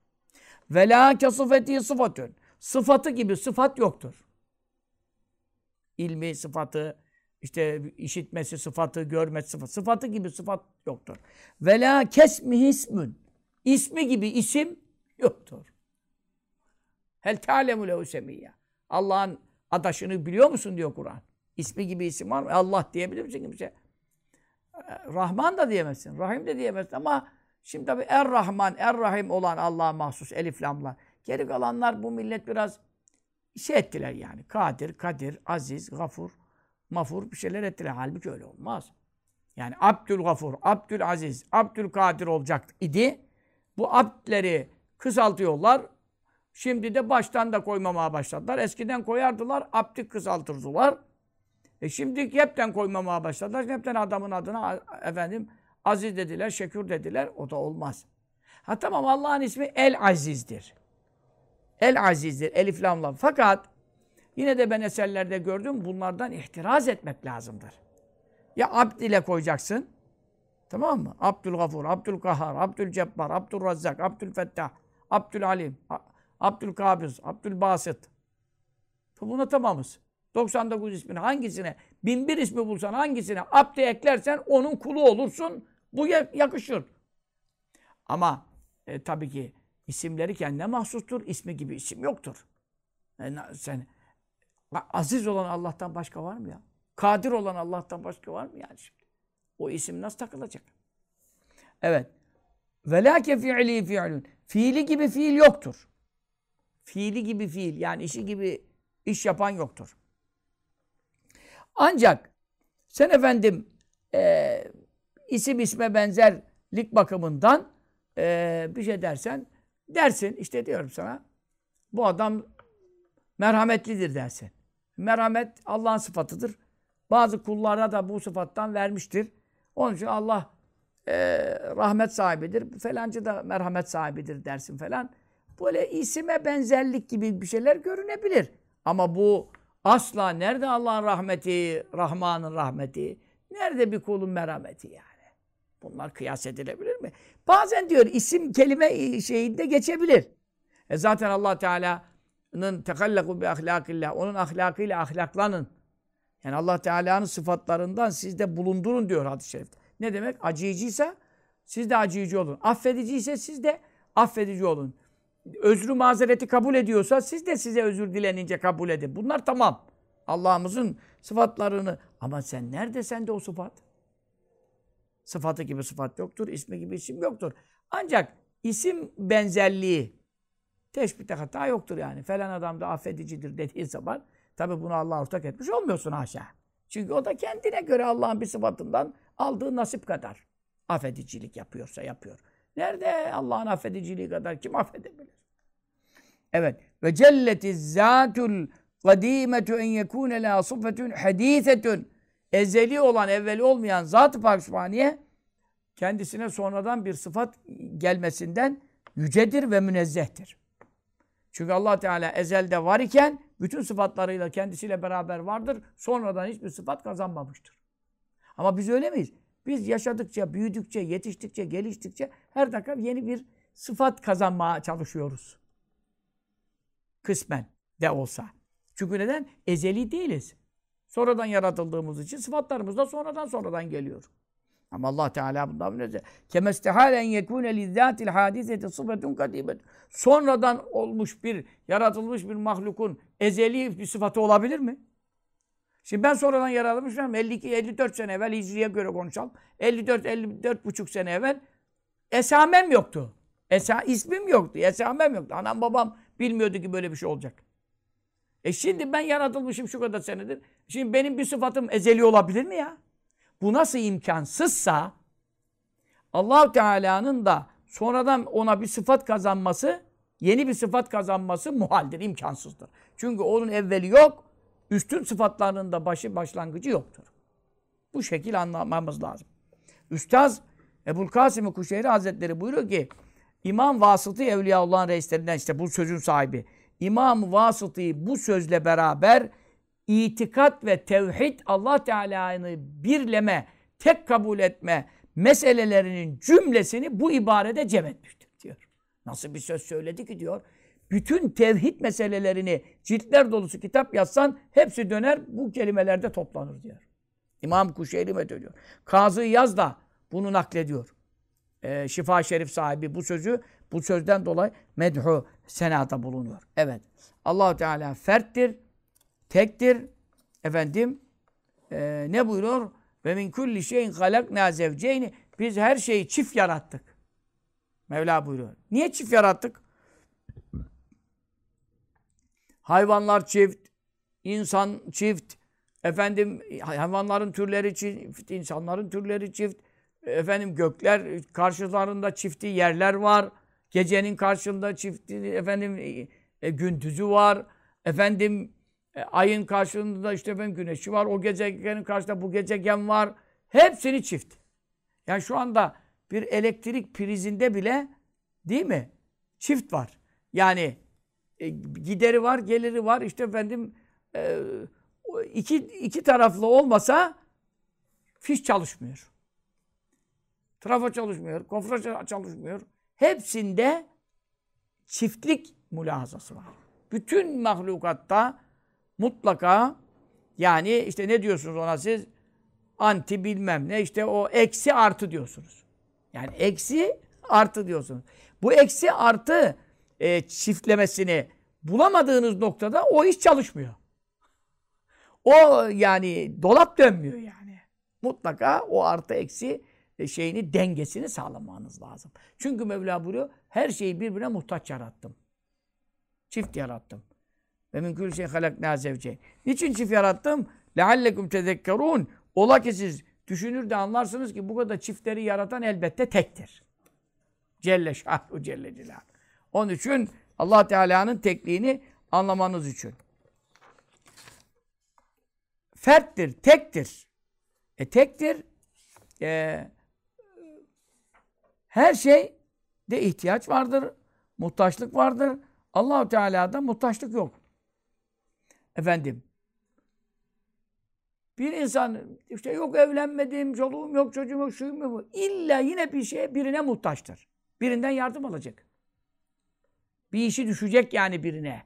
Ve la kesufeti sıfatün. Sıfatı gibi sıfat yoktur. İlmi sıfatı, işte işitmesi sıfatı, görmesi sıfatı. Sıfatı gibi sıfat yoktur. Ve la kesmihi ismün. İsmi gibi isim yoktur. Hel ta'lemu lehu semiyya. Allah'ın adaşını biliyor musun diyor Kur'an. İsmi gibi isim var mı? Allah diyebilir misin kimse? Rahman da diyemezsin. Rahim de diyemezsin ama şimdi tabi Er-Rahman, Er-Rahim olan Allah'a mahsus elif lamlar. Geri kalanlar bu millet biraz şey ettiler yani. Kadir, Kadir, Aziz, Gafur, Mafur bir şeyler ettiler. Halbuki öyle olmaz. Yani Abdül Gafur, Abdül Aziz, Abdül Kadir olacak idi. Bu abdleri kısaltıyorlar. Şimdi de baştan da koymamaya başladılar. Eskiden koyardılar, abdi kısaltırdılar. E şimdi hepten koymamaya başladılar. Hepten adamın adına efendim aziz dediler, şekür dediler. O da olmaz. Ha tamam Allah'ın ismi El Aziz'dir. El Aziz'dir. Elif lamla. Fakat yine de ben eserlerde gördüm bunlardan ihtiraz etmek lazımdır. Ya abd ile koyacaksın. Tamam mı? Abdülgafur, Abdülkahar, Abdülcebbar, Abdülrazzak, Abdülfettah, Abdülalim, Abdülkabiz, Abdülbasit. Buna tamamız. 99 ismini hangisine, bin bir ismi bulsan hangisine abde eklersen onun kulu olursun. Bu yakışır. Ama e, tabii ki isimleri kendine mahsustur. İsmi gibi isim yoktur. E, sen aziz olan Allah'tan başka var mı ya? Kadir olan Allah'tan başka var mı yani şimdi? O isim nasıl takılacak? Evet. Velâke fi'li fi'lün. Fiili gibi fiil yoktur. Fiili gibi fiil. Yani işi gibi iş yapan yoktur. Ancak sen efendim e, isim isme benzerlik bakımından e, bir şey dersen dersin işte diyorum sana bu adam merhametlidir dersin. Merhamet Allah'ın sıfatıdır. Bazı kullara da bu sıfattan vermiştir. Onun için Allah e, rahmet sahibidir. Felancı da merhamet sahibidir dersin falan. Böyle isime benzerlik gibi bir şeyler görünebilir. Ama bu asla nerede Allah'ın rahmeti, Rahman'ın rahmeti? Nerede bir kulun merhameti yani? Bunlar kıyas edilebilir? Bazen diyor isim kelime şeyinde geçebilir. E zaten Allah Teala'nın tekallaku bi ahlakillah. Onun ahlakıyla ahlaklanın. Yani Allah Teala'nın sıfatlarından siz de bulundurun diyor hadis-i şerifte. Ne demek? Acıyıcıysa siz de acıyıcı olun. Affediciyse siz de affedici olun. Özrü mazereti kabul ediyorsa siz de size özür dilenince kabul edin. Bunlar tamam. Allah'ımızın sıfatlarını. Ama sen nerede sende o sıfat? Sıfatı gibi sıfat yoktur. ismi gibi isim yoktur. Ancak isim benzerliği teşbihte hata yoktur yani. Falan adam da affedicidir dediği zaman Tabi bunu Allah'a ortak etmiş olmuyorsun haşa. Çünkü o da kendine göre Allah'ın bir sıfatından aldığı nasip kadar affedicilik yapıyorsa yapıyor. Nerede Allah'ın affediciliği kadar kim affedebilir? Evet. Ve celletiz zatul kadimetu en yekune la sıfetun hadîsetun. Ezeli olan, evveli olmayan Zat-ı Pak kendisine sonradan bir sıfat gelmesinden yücedir ve münezzehtir. Çünkü Allah Teala ezelde var iken bütün sıfatlarıyla kendisiyle beraber vardır. Sonradan hiçbir sıfat kazanmamıştır. Ama biz öyle miyiz? Biz yaşadıkça, büyüdükçe, yetiştikçe, geliştikçe her dakika yeni bir sıfat kazanmaya çalışıyoruz. Kısmen de olsa. Çünkü neden? Ezeli değiliz. Sonradan yaratıldığımız için sıfatlarımız da sonradan sonradan geliyor. Ama Allah Teala bundan münezzeh. Kemestehalen yekûne lizzâtil hadiseti sıfatun kadîbet. Sonradan olmuş bir, yaratılmış bir mahlukun ezeli bir sıfatı olabilir mi? Şimdi ben sonradan yaratılmışım. 52 54 sene evvel Hicri'ye göre konuşalım. 54 54 buçuk sene evvel esamem yoktu. Esa ismim yoktu. Esamem yoktu. Anam babam bilmiyordu ki böyle bir şey olacak. E şimdi ben yaratılmışım şu kadar senedir. Şimdi benim bir sıfatım ezeli olabilir mi ya? Bu nasıl imkansızsa allah Teala'nın da sonradan ona bir sıfat kazanması, yeni bir sıfat kazanması muhaldir, imkansızdır. Çünkü onun evveli yok, üstün sıfatlarının da başı başlangıcı yoktur. Bu şekil anlamamız lazım. Üstaz Ebul Kasım Kuşehri Hazretleri buyuruyor ki İmam Vasıtı Evliyaullah'ın reislerinden işte bu sözün sahibi. İmam Vasıtı'yı bu sözle beraber itikat ve tevhid Allah Teala'nı birleme, tek kabul etme meselelerinin cümlesini bu ibarede cem etmiştir diyor. Nasıl bir söz söyledi ki diyor. Bütün tevhid meselelerini ciltler dolusu kitap yazsan hepsi döner bu kelimelerde toplanır diyor. İmam Kuşeyri met ediyor. Kazı Yaz da bunu naklediyor. Ee, Şifa Şerif sahibi bu sözü bu sözden dolayı medhu senata bulunuyor. Evet. Allahu Teala ferttir tektir. Efendim e, ne buyuruyor? Ve min kulli şeyin halakna zevceyni. Biz her şeyi çift yarattık. Mevla buyuruyor. Niye çift yarattık? Hayvanlar çift, insan çift, efendim hayvanların türleri çift, insanların türleri çift, efendim gökler karşılarında çifti yerler var, gecenin karşında çifti efendim e, gündüzü var, efendim e, ayın karşılığında işte efendim güneşi var. O gezegenin karşısında bu gezegen var. Hepsini çift. Yani şu anda bir elektrik prizinde bile değil mi? Çift var. Yani e, gideri var, geliri var. İşte efendim e, iki, iki taraflı olmasa fiş çalışmıyor. Trafo çalışmıyor, kofra çalışmıyor. Hepsinde çiftlik mülahazası var. Bütün mahlukatta mutlaka yani işte ne diyorsunuz ona siz? Anti bilmem ne işte o eksi artı diyorsunuz. Yani eksi artı diyorsunuz. Bu eksi artı e, çiftlemesini bulamadığınız noktada o iş çalışmıyor. O yani dolap dönmüyor yani. Mutlaka o artı eksi şeyini dengesini sağlamanız lazım. Çünkü Mevla buyuruyor her şeyi birbirine muhtaç yarattım. Çift yarattım. Ve min kulli şey halakna zevceyn. Niçin çift yarattım? Leallekum tezekkerun. Ola ki siz düşünür de anlarsınız ki bu kadar çiftleri yaratan elbette tektir. Celle şahru celle celal. Onun için Allah Teala'nın tekliğini anlamanız için. Ferttir, tektir. E tektir. E, her şey de ihtiyaç vardır. Muhtaçlık vardır. Allahu Teala'da muhtaçlık yok. Efendim. Bir insan işte yok evlenmedim, çoluğum yok, çocuğum yok, şuyum yok. İlla yine bir şeye birine muhtaçtır. Birinden yardım alacak. Bir işi düşecek yani birine.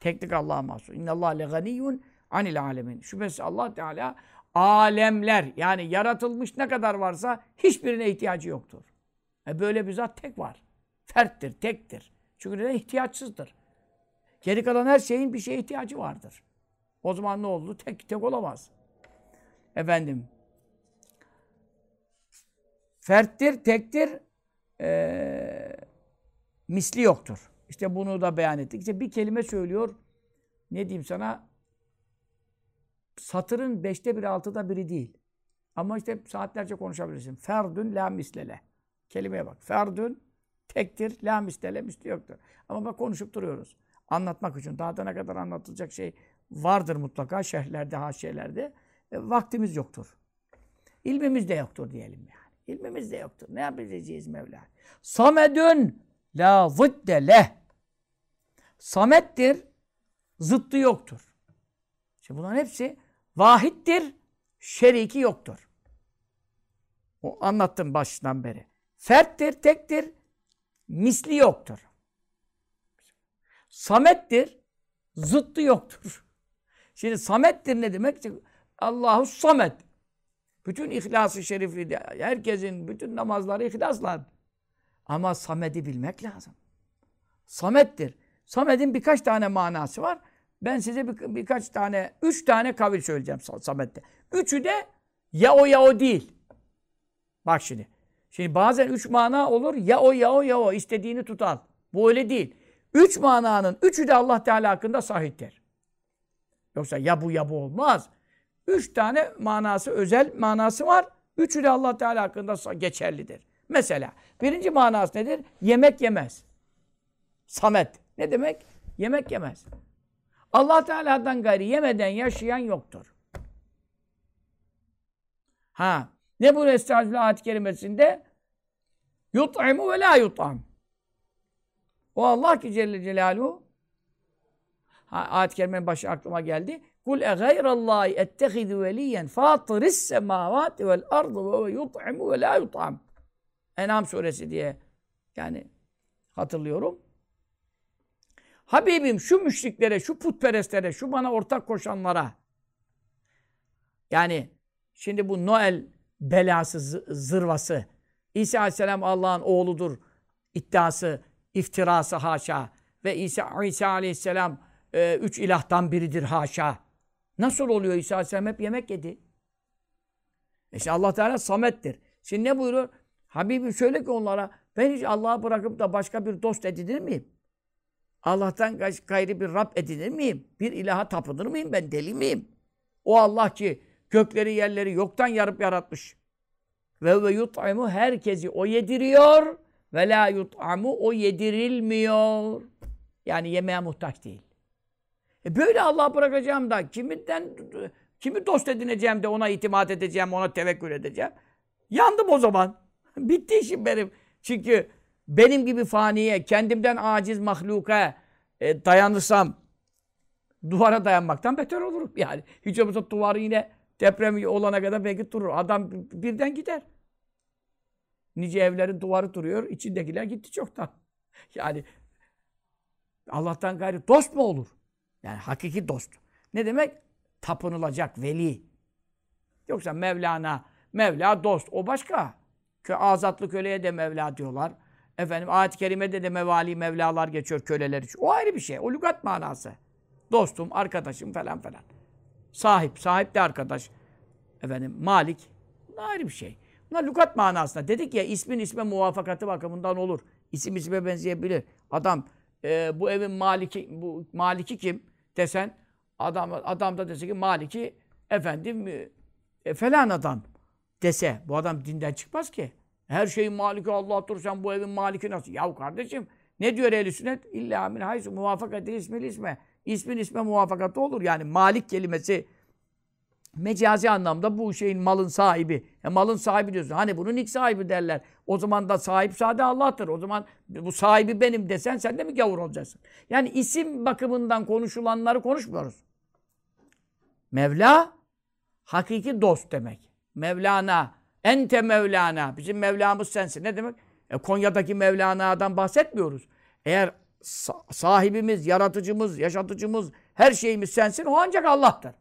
Teknik Allah'a mahsus. İnna Allah le ganiyyun anil alemin. Şüphesiz Allah Teala alemler yani yaratılmış ne kadar varsa hiçbirine ihtiyacı yoktur. E böyle bir zat tek var. Ferttir, tektir. Çünkü neden? ihtiyaçsızdır. Geri kalan her şeyin bir şeye ihtiyacı vardır. O zaman ne oldu? Tek tek olamaz. Efendim. Ferttir, tektir, ee, misli yoktur. İşte bunu da beyan ettik. İşte bir kelime söylüyor. Ne diyeyim sana? satırın beşte biri, altıda biri değil. Ama işte saatlerce konuşabilirsin. Ferdün la mislele. Kelimeye bak. Ferdün tektir, la mislele, misli yoktur. Ama bak konuşup duruyoruz. Anlatmak için. Daha da ne kadar anlatılacak şey vardır mutlaka şerhlerde, haşiyelerde. E, vaktimiz yoktur. İlmimiz de yoktur diyelim yani. İlmimiz de yoktur. Ne yapacağız Mevla? Samedün la zıdde leh. Samettir, zıttı yoktur. Şimdi bunların hepsi vahittir, şeriki yoktur. O anlattım baştan beri. Ferttir, tektir, misli yoktur. Samettir, zıttı yoktur. Şimdi samettir ne demek? Allahu samet. Bütün ihlası şerifli, herkesin bütün namazları ihlasla. Ama Samed'i bilmek lazım. Samettir. Samed'in birkaç tane manası var. Ben size bir, birkaç tane, üç tane kavil söyleyeceğim Samet'te. Üçü de ya o ya o değil. Bak şimdi. Şimdi bazen üç mana olur. Ya o ya o ya o. istediğini tut al. Bu öyle değil. Üç mananın üçü de Allah Teala hakkında sahiptir. Yoksa ya bu ya bu olmaz. Üç tane manası, özel manası var. Üçü de Allah Teala hakkında geçerlidir. Mesela birinci manası nedir? Yemek yemez. Samet. Ne demek? Yemek yemez. Allah Teala'dan gayri yemeden yaşayan yoktur. Ha. Ne bu Estağfirullah ayet kerimesinde? Yut'imu ve la yut'am. O Allah ki Celle Celaluhu ayet-i kerimenin başı aklıma geldi. Kul e gayrallahi ettehidu veliyen fatiris semavati vel ardı ve yut'imu ve la yut'am. Enam suresi diye yani hatırlıyorum. Habibim şu müşriklere, şu putperestlere, şu bana ortak koşanlara yani şimdi bu Noel belası, zırvası İsa Aleyhisselam Allah'ın oğludur iddiası, iftirası haşa ve İsa, İsa Aleyhisselam e, üç ilahtan biridir haşa. Nasıl oluyor İsa Aleyhisselam hep yemek yedi? İşte Allah Teala samettir. Şimdi ne buyuruyor? Habibim söyle ki onlara ben hiç Allah'ı bırakıp da başka bir dost edinir miyim? Allah'tan gayri bir Rab edinir miyim? Bir ilaha tapınır mıyım? Ben deli miyim? O Allah ki gökleri yerleri yoktan yarıp yaratmış. Ve ve yut'imu herkesi o yediriyor ve la yut'amu o yedirilmiyor. Yani yemeğe muhtaç değil. E böyle Allah bırakacağım da kiminden kimi dost edineceğim de ona itimat edeceğim, ona tevekkül edeceğim. Yandım o zaman. Bitti işim benim. Çünkü benim gibi faniye, kendimden aciz mahluka e, dayanırsam duvara dayanmaktan beter olurum yani. Hiç olmazsa duvarı yine deprem olana kadar belki durur. Adam birden gider. Nice evlerin duvarı duruyor, içindekiler gitti çoktan. Yani Allah'tan gayrı dost mu olur? Yani hakiki dost. Ne demek? Tapınılacak veli. Yoksa Mevlana, Mevla dost. O başka. Kö azatlı köleye de Mevla diyorlar. Efendim ayet-i kerimede de mevali mevlalar geçiyor köleler için. O ayrı bir şey. O lügat manası. Dostum, arkadaşım falan falan. Sahip, sahip de arkadaş. Efendim malik. Bu ayrı bir şey. Bunlar lügat manasında. Dedik ya ismin isme muvafakatı bakımından olur. İsim isme benzeyebilir. Adam e, bu evin maliki bu maliki kim desen adam adam da dese ki maliki efendim e, falan adam dese bu adam dinden çıkmaz ki. Her şeyin maliki Allah'tır. Sen bu evin maliki nasıl? Yahu kardeşim ne diyor ehl sünnet? İlla min haysu muvafakati ismil isme. İsmin isme muvafakatı olur. Yani malik kelimesi mecazi anlamda bu şeyin malın sahibi. E malın sahibi diyorsun. Hani bunun ilk sahibi derler. O zaman da sahip sade Allah'tır. O zaman bu sahibi benim desen sen de mi gavur olacaksın? Yani isim bakımından konuşulanları konuşmuyoruz. Mevla hakiki dost demek. Mevlana Ente Mevlana. Bizim Mevlamız sensin. Ne demek? E, Konya'daki Mevlana'dan bahsetmiyoruz. Eğer sahibimiz, yaratıcımız, yaşatıcımız, her şeyimiz sensin, o ancak Allah'tır.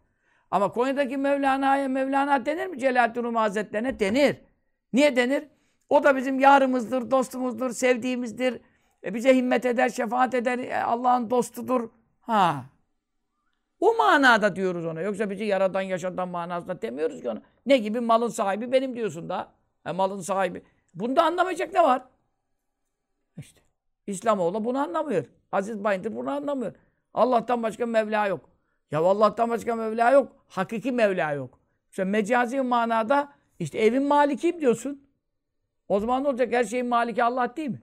Ama Konya'daki Mevlana'ya Mevlana denir mi Celalettin Rum Hazretlerine? Denir. Niye denir? O da bizim yarımızdır, dostumuzdur, sevdiğimizdir. E, bize himmet eder, şefaat eder, e, Allah'ın dostudur. Ha. O manada diyoruz ona. Yoksa bizi yaradan yaşatan manasında demiyoruz ki ona. Ne gibi malın sahibi benim diyorsun da. E, malın sahibi. Bunda anlamayacak ne var? İşte. İslamoğlu bunu anlamıyor. Aziz Bayındır bunu anlamıyor. Allah'tan başka Mevla yok. Ya Allah'tan başka Mevla yok. Hakiki Mevla yok. İşte mecazi manada işte evin malikiyim diyorsun. O zaman ne olacak? Her şeyin maliki Allah değil mi?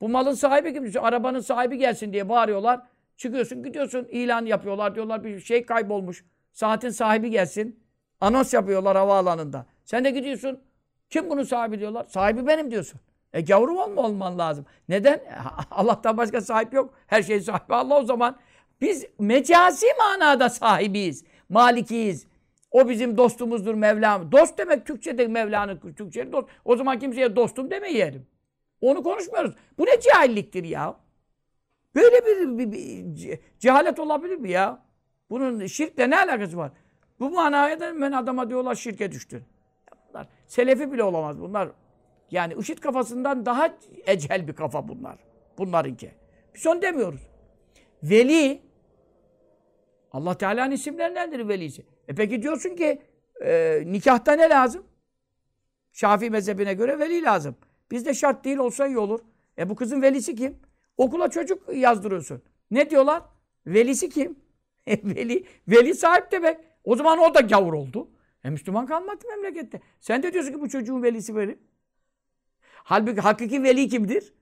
Bu malın sahibi kim? Şu arabanın sahibi gelsin diye bağırıyorlar. Çıkıyorsun gidiyorsun ilan yapıyorlar diyorlar bir şey kaybolmuş. Saatin sahibi gelsin. Anons yapıyorlar havaalanında. Sen de gidiyorsun. Kim bunun sahibi diyorlar. Sahibi benim diyorsun. E gavrum olma olman lazım. Neden? Allah'tan başka sahip yok. Her şeyin sahibi Allah o zaman. Biz mecazi manada sahibiyiz. Malikiyiz. O bizim dostumuzdur Mevlam. Dost demek Türkçe'de Mevla'nın Türkçe'de dost. O zaman kimseye dostum demeyelim. Onu konuşmuyoruz. Bu ne cahilliktir ya? Böyle bir, bir, bir cehalet olabilir mi ya? Bunun şirkle ne alakası var? Bu manaya da ben adama diyorlar şirke düştün. Bunlar selefi bile olamaz bunlar. Yani IŞİD kafasından daha ecel bir kafa bunlar. Bunlarınki. Biz onu demiyoruz. Veli Allah Teala'nın isimlerindendir velisi. E peki diyorsun ki e, nikahta ne lazım? Şafii mezhebine göre veli lazım. Bizde şart değil olsa iyi olur. E bu kızın velisi kim? Okula çocuk yazdırıyorsun. Ne diyorlar? Velisi kim? E, veli, veli sahip demek. O zaman o da gavur oldu. E Müslüman kalmadı memlekette. Sen de diyorsun ki bu çocuğun velisi benim. Halbuki hakiki veli kimdir?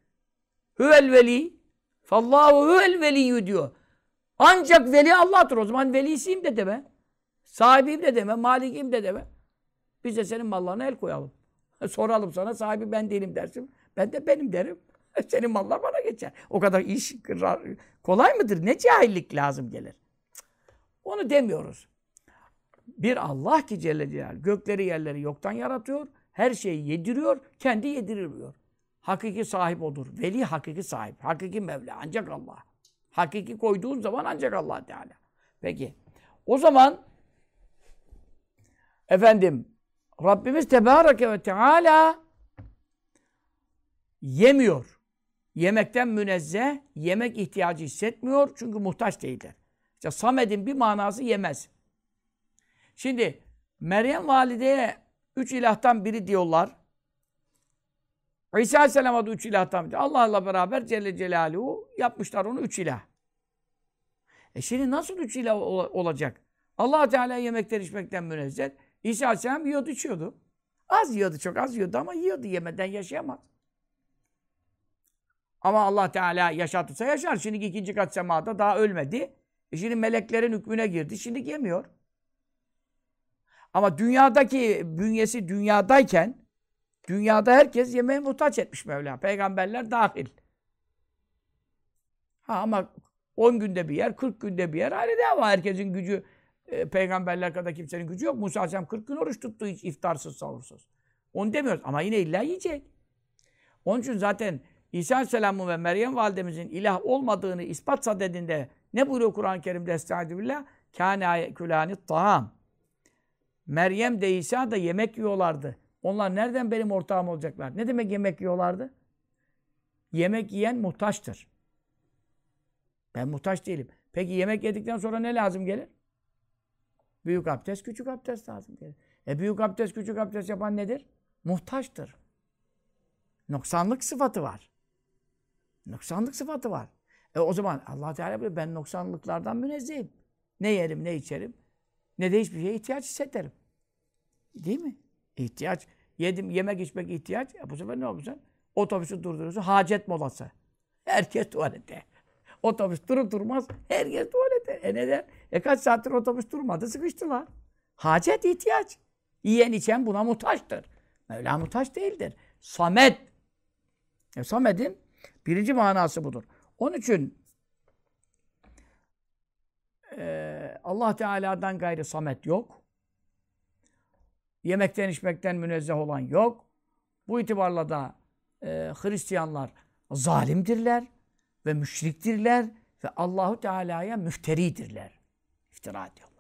Hüvel veli. Fallahu hüvel veliyyü diyor. Ancak veli Allah'tır. O zaman velisiyim de deme. Sahibiyim de deme. Malikiyim de deme. Biz de senin mallarına el koyalım. Soralım sana sahibi ben değilim dersin. Ben de benim derim. Senin mallar bana geçer. O kadar iş kolay mıdır? Ne cahillik lazım gelir. Onu demiyoruz. Bir Allah ki Celle Celal gökleri yerleri yoktan yaratıyor. Her şeyi yediriyor. Kendi yedirmiyor. Hakiki sahip odur. Veli hakiki sahip. Hakiki Mevla. Ancak Allah. Hakiki koyduğun zaman ancak Allah Teala. Peki. O zaman efendim Rabbimiz Tebareke ve Teala yemiyor. Yemekten münezzeh, yemek ihtiyacı hissetmiyor çünkü muhtaç değiller. İşte Samed'in bir manası yemez. Şimdi Meryem valideye üç ilahtan biri diyorlar. İsa Aleyhisselam'a da üç ilahtan biri. Allah'la beraber Celle Celaluhu yapmışlar onu üç ilah. E şimdi nasıl üç ilah olacak? allah Teala yemekten içmekten münezzeh. İsa Aleyhisselam yiyordu içiyordu. Az yiyordu çok az yiyordu ama yiyordu yemeden yaşayamaz. Ama Allah Teala yaşatırsa yaşar. Şimdi ikinci kat semada daha ölmedi. E şimdi meleklerin hükmüne girdi. Şimdi yemiyor. Ama dünyadaki bünyesi dünyadayken dünyada herkes yemeğe muhtaç etmiş Mevla. Peygamberler dahil. Ha ama 10 günde bir yer, 40 günde bir yer ayrı ama herkesin gücü e, peygamberler kadar kimsenin gücü yok. Musa Aleyhisselam 40 gün oruç tuttu hiç iftarsız, savursuz. Onu demiyoruz ama yine illa yiyecek. Onun için zaten İsa Aleyhisselam'ın ve Meryem validemizin ilah olmadığını ispat sadedinde ne buyuruyor Kur'an-ı Kerim'de Estaizu billah? Kâne külâni taham. Meryem de İsa da yemek yiyorlardı. Onlar nereden benim ortağım olacaklar? Ne demek yemek yiyorlardı? Yemek yiyen muhtaçtır. Ben muhtaç değilim. Peki yemek yedikten sonra ne lazım gelir? Büyük abdest, küçük abdest lazım gelir. E büyük abdest, küçük abdest yapan nedir? Muhtaçtır. Noksanlık sıfatı var. Noksanlık sıfatı var. E o zaman Allah Teala diyor ben noksanlıklardan münezzehim. Ne yerim, ne içerim, ne de hiçbir şeye ihtiyaç hissederim. Değil mi? İhtiyaç. Yedim, yemek içmek ihtiyaç. E bu sefer ne yapacaksın? Otobüsü durduruyorsun. Hacet molası. Herkes tuvalete. Otobüs durup durmaz. Herkes tuvalete. E neden? E kaç saattir otobüs durmadı. Sıkıştılar. Hacet ihtiyaç. Yiyen içen buna muhtaçtır. Mevla muhtaç değildir. Samet. E, Samet'in birinci manası budur. Onun için Allah Teala'dan gayrı Samet yok. Yemekten içmekten münezzeh olan yok. Bu itibarla da e, Hristiyanlar zalimdirler ve müşriktirler ve Allahu Teala'ya müfteridirler. İftira ediyorlar.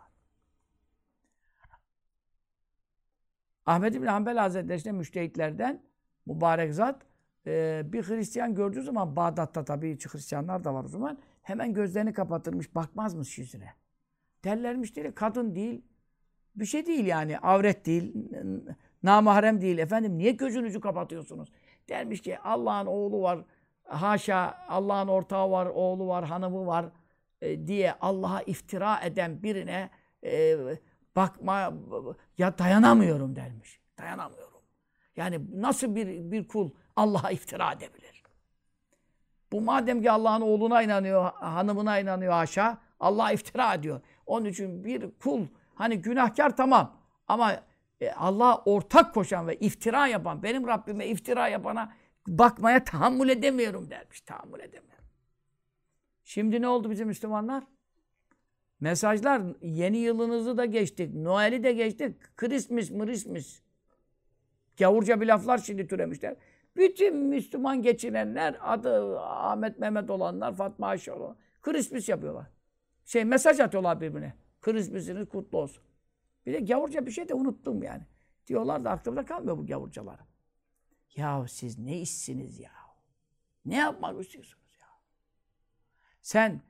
Ahmed bin Hanbel Hazretleri işte müştehitlerden mübarek zat e, bir Hristiyan gördüğü zaman Bağdat'ta tabii Hristiyanlar da var o zaman hemen gözlerini kapatırmış bakmazmış yüzüne. Derlermiş değil, kadın değil, bir şey değil yani, avret değil, namahrem değil. Efendim niye gözünüzü kapatıyorsunuz? Dermiş ki Allah'ın oğlu var, haşa Allah'ın ortağı var, oğlu var, hanımı var. e, diye Allah'a iftira eden birine e, bakma ya dayanamıyorum dermiş. Dayanamıyorum. Yani nasıl bir, bir kul Allah'a iftira edebilir? Bu madem ki Allah'ın oğluna inanıyor, hanımına inanıyor haşa, Allah'a iftira ediyor. Onun için bir kul hani günahkar tamam ama e, Allah'a ortak koşan ve iftira yapan, benim Rabbime iftira yapana bakmaya tahammül edemiyorum dermiş. Tahammül edemiyorum. Şimdi ne oldu bizim Müslümanlar? Mesajlar yeni yılınızı da geçtik. Noel'i de geçtik. Christmas, Christmas. Gavurca bir laflar şimdi türemişler. Bütün Müslüman geçinenler adı Ahmet Mehmet olanlar, Fatma Ayşe olan Christmas yapıyorlar. Şey mesaj atıyorlar birbirine. Christmas'ınız kutlu olsun. Bir de gavurca bir şey de unuttum yani. Diyorlar da aklımda kalmıyor bu gavurcalar. Ya siz ne işsiniz ya? Ne yapmak istiyorsunuz ya? Sen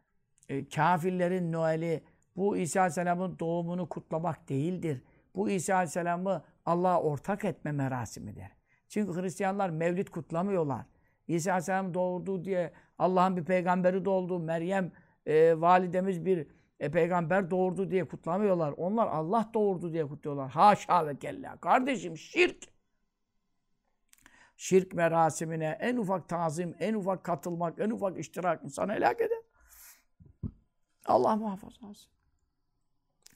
e, kafirlerin Noel'i bu İsa Aleyhisselam'ın doğumunu kutlamak değildir. Bu İsa Aleyhisselam'ı Allah'a ortak etme merasimidir. Çünkü Hristiyanlar mevlid kutlamıyorlar. İsa Aleyhisselam doğdu diye Allah'ın bir peygamberi doğdu. Meryem e, validemiz bir e, peygamber doğurdu diye kutlamıyorlar. Onlar Allah doğurdu diye kutluyorlar. Haşa ve kella. Kardeşim şirk. Şirk merasimine en ufak tazim, en ufak katılmak, en ufak iştirak insanı helak eder. Allah muhafaza olsun.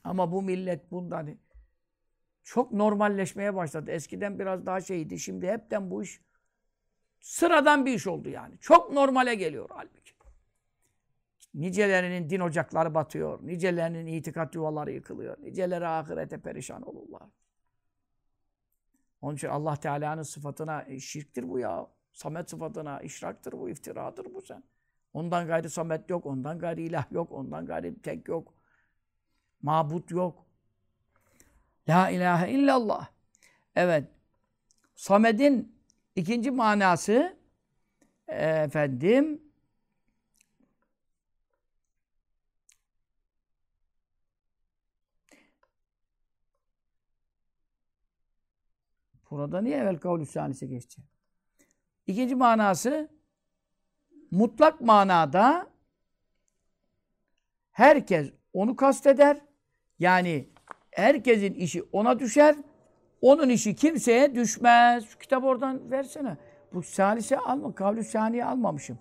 Ama bu millet bundan çok normalleşmeye başladı. Eskiden biraz daha şeydi. Şimdi hepten bu iş sıradan bir iş oldu yani. Çok normale geliyor halbuki. Nicelerinin din ocakları batıyor. Nicelerinin itikat yuvaları yıkılıyor. Niceleri ahirete perişan olurlar. Onun için Allah Teala'nın sıfatına e, şirktir bu ya. Samet sıfatına işraktır bu, iftiradır bu sen. Ondan gayri samet yok, ondan gayri ilah yok, ondan gayri tek yok. Mabut yok. La ilahe illallah. Evet. Samed'in ikinci manası efendim Burada niye evvel kavl sanisi geçti? İkinci manası mutlak manada herkes onu kasteder. Yani herkesin işi ona düşer. Onun işi kimseye düşmez. Şu kitabı oradan versene. Bu salise alma. Kavlü saniye almamışım.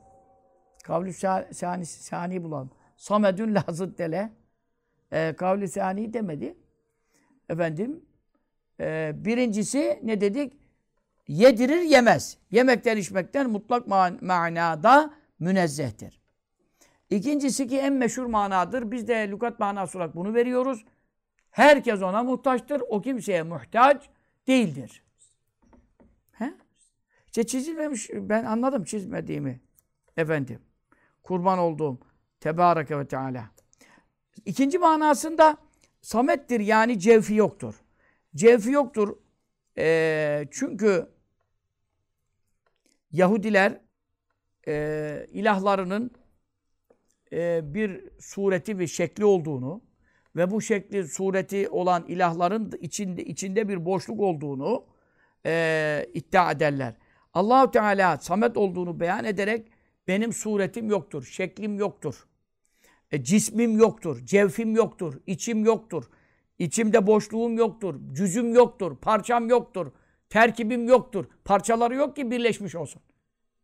Kavlü sani, sani bulalım. Samedün lazıt dele. E, kavlü sani demedi. Efendim e, birincisi ne dedik? Yedirir yemez. Yemekten içmekten mutlak manada münezzehtir. İkincisi ki en meşhur manadır. Biz de lügat manası olarak bunu veriyoruz. Herkes ona muhtaçtır. O kimseye muhtaç değildir. He? İşte çizilmemiş. Ben anladım çizmediğimi. Efendim. Kurban olduğum. Tebareke ve Teala. İkinci manasında samettir yani cevfi yoktur. Cevfi yoktur. E, çünkü Yahudiler e, ilahlarının e, bir sureti ve şekli olduğunu ve bu şekli, sureti olan ilahların içinde içinde bir boşluk olduğunu e, iddia ederler. Allahu Teala samet olduğunu beyan ederek benim suretim yoktur, şeklim yoktur. E, cismim yoktur, cevfim yoktur, içim yoktur. İçimde boşluğum yoktur, cüzüm yoktur, parçam yoktur, terkibim yoktur. Parçaları yok ki birleşmiş olsun.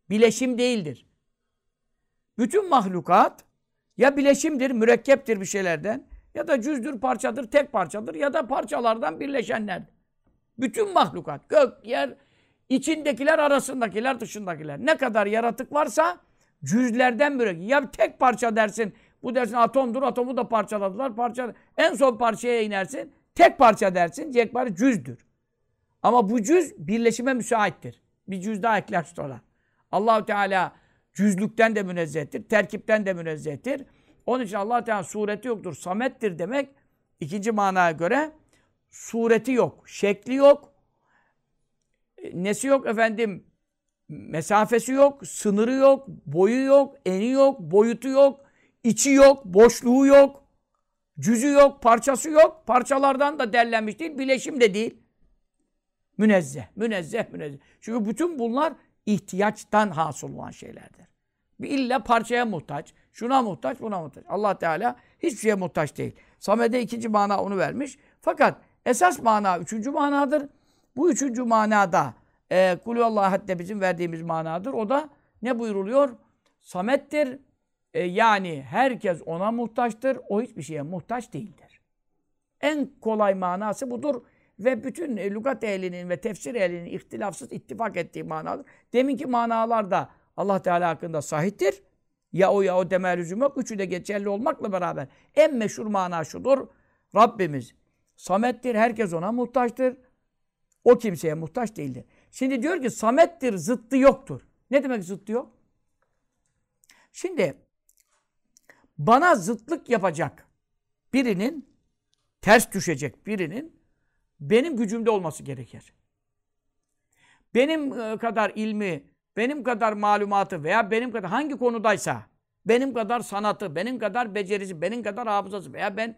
Bileşim değildir. Bütün mahlukat ya bileşimdir, mürekkeptir bir şeylerden ya da cüzdür, parçadır, tek parçadır ya da parçalardan birleşenler. Bütün mahlukat, gök, yer, içindekiler, arasındakiler, dışındakiler. Ne kadar yaratık varsa cüzlerden mürekkep. Ya tek parça dersin, bu dersin atomdur, atomu da parçaladılar. Parça, en son parçaya inersin, tek parça dersin, yekpare cüzdür. Ama bu cüz birleşime müsaittir. Bir cüz daha ekler sonra. Allahu Teala cüzlükten de münezzehtir, terkipten de münezzehtir. Onun için Allah Teala sureti yoktur, samettir demek ikinci manaya göre sureti yok, şekli yok, nesi yok efendim, mesafesi yok, sınırı yok, boyu yok, eni yok, boyutu yok, içi yok, boşluğu yok, cüzü yok, parçası yok. Parçalardan da derlenmiş değil, bileşim de değil. Münezzeh, münezzeh, münezzeh. Çünkü bütün bunlar ihtiyaçtan hasıl olan şeylerdir. İlla parçaya muhtaç. Şuna muhtaç, buna muhtaç. Allah Teala hiçbir şeye muhtaç değil. Samed'e ikinci mana onu vermiş. Fakat esas mana üçüncü manadır. Bu üçüncü manada e, Kulüvallahu hatta bizim verdiğimiz manadır. O da ne buyuruluyor? Samettir. E, yani herkes ona muhtaçtır. O hiçbir şeye muhtaç değildir. En kolay manası budur. Ve bütün e, lügat ehlinin ve tefsir ehlinin ihtilafsız ittifak ettiği manadır. Deminki manalar da Allah Teala hakkında sahiptir. Ya o ya o deme lüzum yok. Üçü de geçerli olmakla beraber. En meşhur mana şudur. Rabbimiz Samettir. Herkes ona muhtaçtır. O kimseye muhtaç değildir. Şimdi diyor ki Samettir, zıttı yoktur. Ne demek zıttı yok? Şimdi bana zıtlık yapacak birinin ters düşecek birinin benim gücümde olması gerekir. Benim e, kadar ilmi, benim kadar malumatı veya benim kadar hangi konudaysa, benim kadar sanatı, benim kadar becerisi, benim kadar hafızası veya ben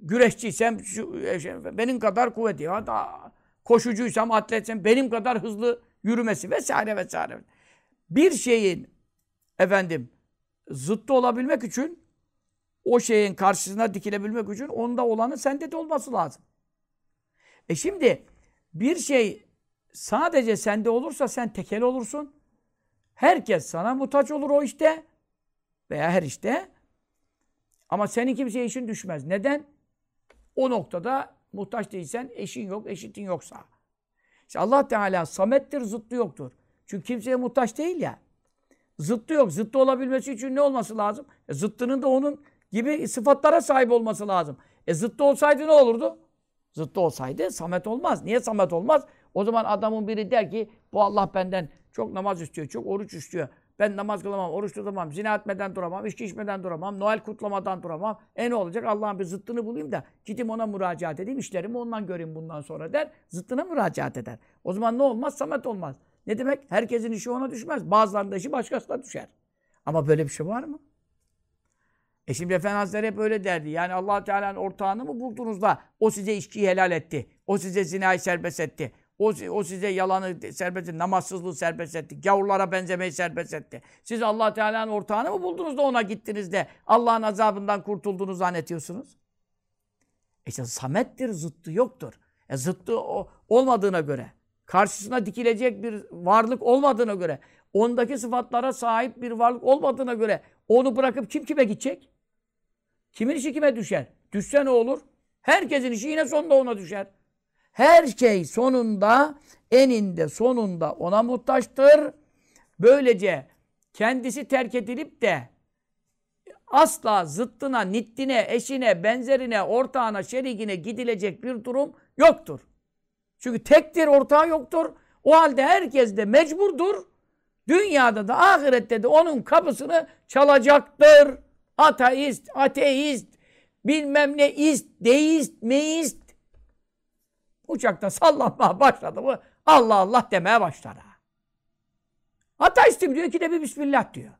güreşçiysem, şu, e, şey, benim kadar kuvveti, ya da koşucuysam, atletsem, benim kadar hızlı yürümesi vesaire vesaire. Bir şeyin efendim zıttı olabilmek için o şeyin karşısına dikilebilmek için onda olanı sende de olması lazım. E şimdi bir şey sadece sende olursa sen tekel olursun. Herkes sana muhtaç olur o işte. Veya her işte. Ama senin kimseye işin düşmez. Neden? O noktada muhtaç değilsen eşin yok, eşitin yoksa. İşte Allah Teala samettir, zıttı yoktur. Çünkü kimseye muhtaç değil ya. Zıttı yok. Zıttı olabilmesi için ne olması lazım? E, zıttının da onun gibi sıfatlara sahip olması lazım. E zıttı olsaydı ne olurdu? Zıttı olsaydı Samet olmaz. Niye Samet olmaz? O zaman adamın biri der ki bu Allah benden çok namaz istiyor, çok oruç istiyor. Ben namaz kılamam, oruç tutamam, zina etmeden duramam, içki içmeden duramam, Noel kutlamadan duramam. E ne olacak? Allah'ın bir zıttını bulayım da gideyim ona müracaat edeyim, işlerimi ondan göreyim bundan sonra der. Zıttına müracaat eder. O zaman ne olmaz? Samet olmaz. Ne demek? Herkesin işi ona düşmez. Bazılarının işi başkasına düşer. Ama böyle bir şey var mı? E şimdi Efendi Hazretleri hep öyle derdi. Yani allah Teala'nın ortağını mı buldunuz da o size içkiyi helal etti. O size zinayı serbest etti. O, o size yalanı serbest etti. Namazsızlığı serbest etti. Gavurlara benzemeyi serbest etti. Siz allah Teala'nın ortağını mı buldunuz da ona gittiniz de Allah'ın azabından kurtulduğunu zannetiyorsunuz? E işte samettir, zıttı yoktur. E zıttı o, olmadığına göre, karşısına dikilecek bir varlık olmadığına göre, ondaki sıfatlara sahip bir varlık olmadığına göre onu bırakıp kim kime gidecek? Kimin işi kime düşer? Düşse ne olur? Herkesin işi yine sonunda ona düşer. Her şey sonunda, eninde sonunda ona muhtaçtır. Böylece kendisi terk edilip de asla zıttına, nittine, eşine, benzerine, ortağına, şerikine gidilecek bir durum yoktur. Çünkü tektir, ortağı yoktur. O halde herkes de mecburdur. Dünyada da ahirette de onun kapısını çalacaktır. Ateist, ateist, bilmem ne ist, deist, meist. Uçakta sallanmaya başladı mı Allah Allah demeye başlar. Ateistim diyor ki de bir Bismillah diyor.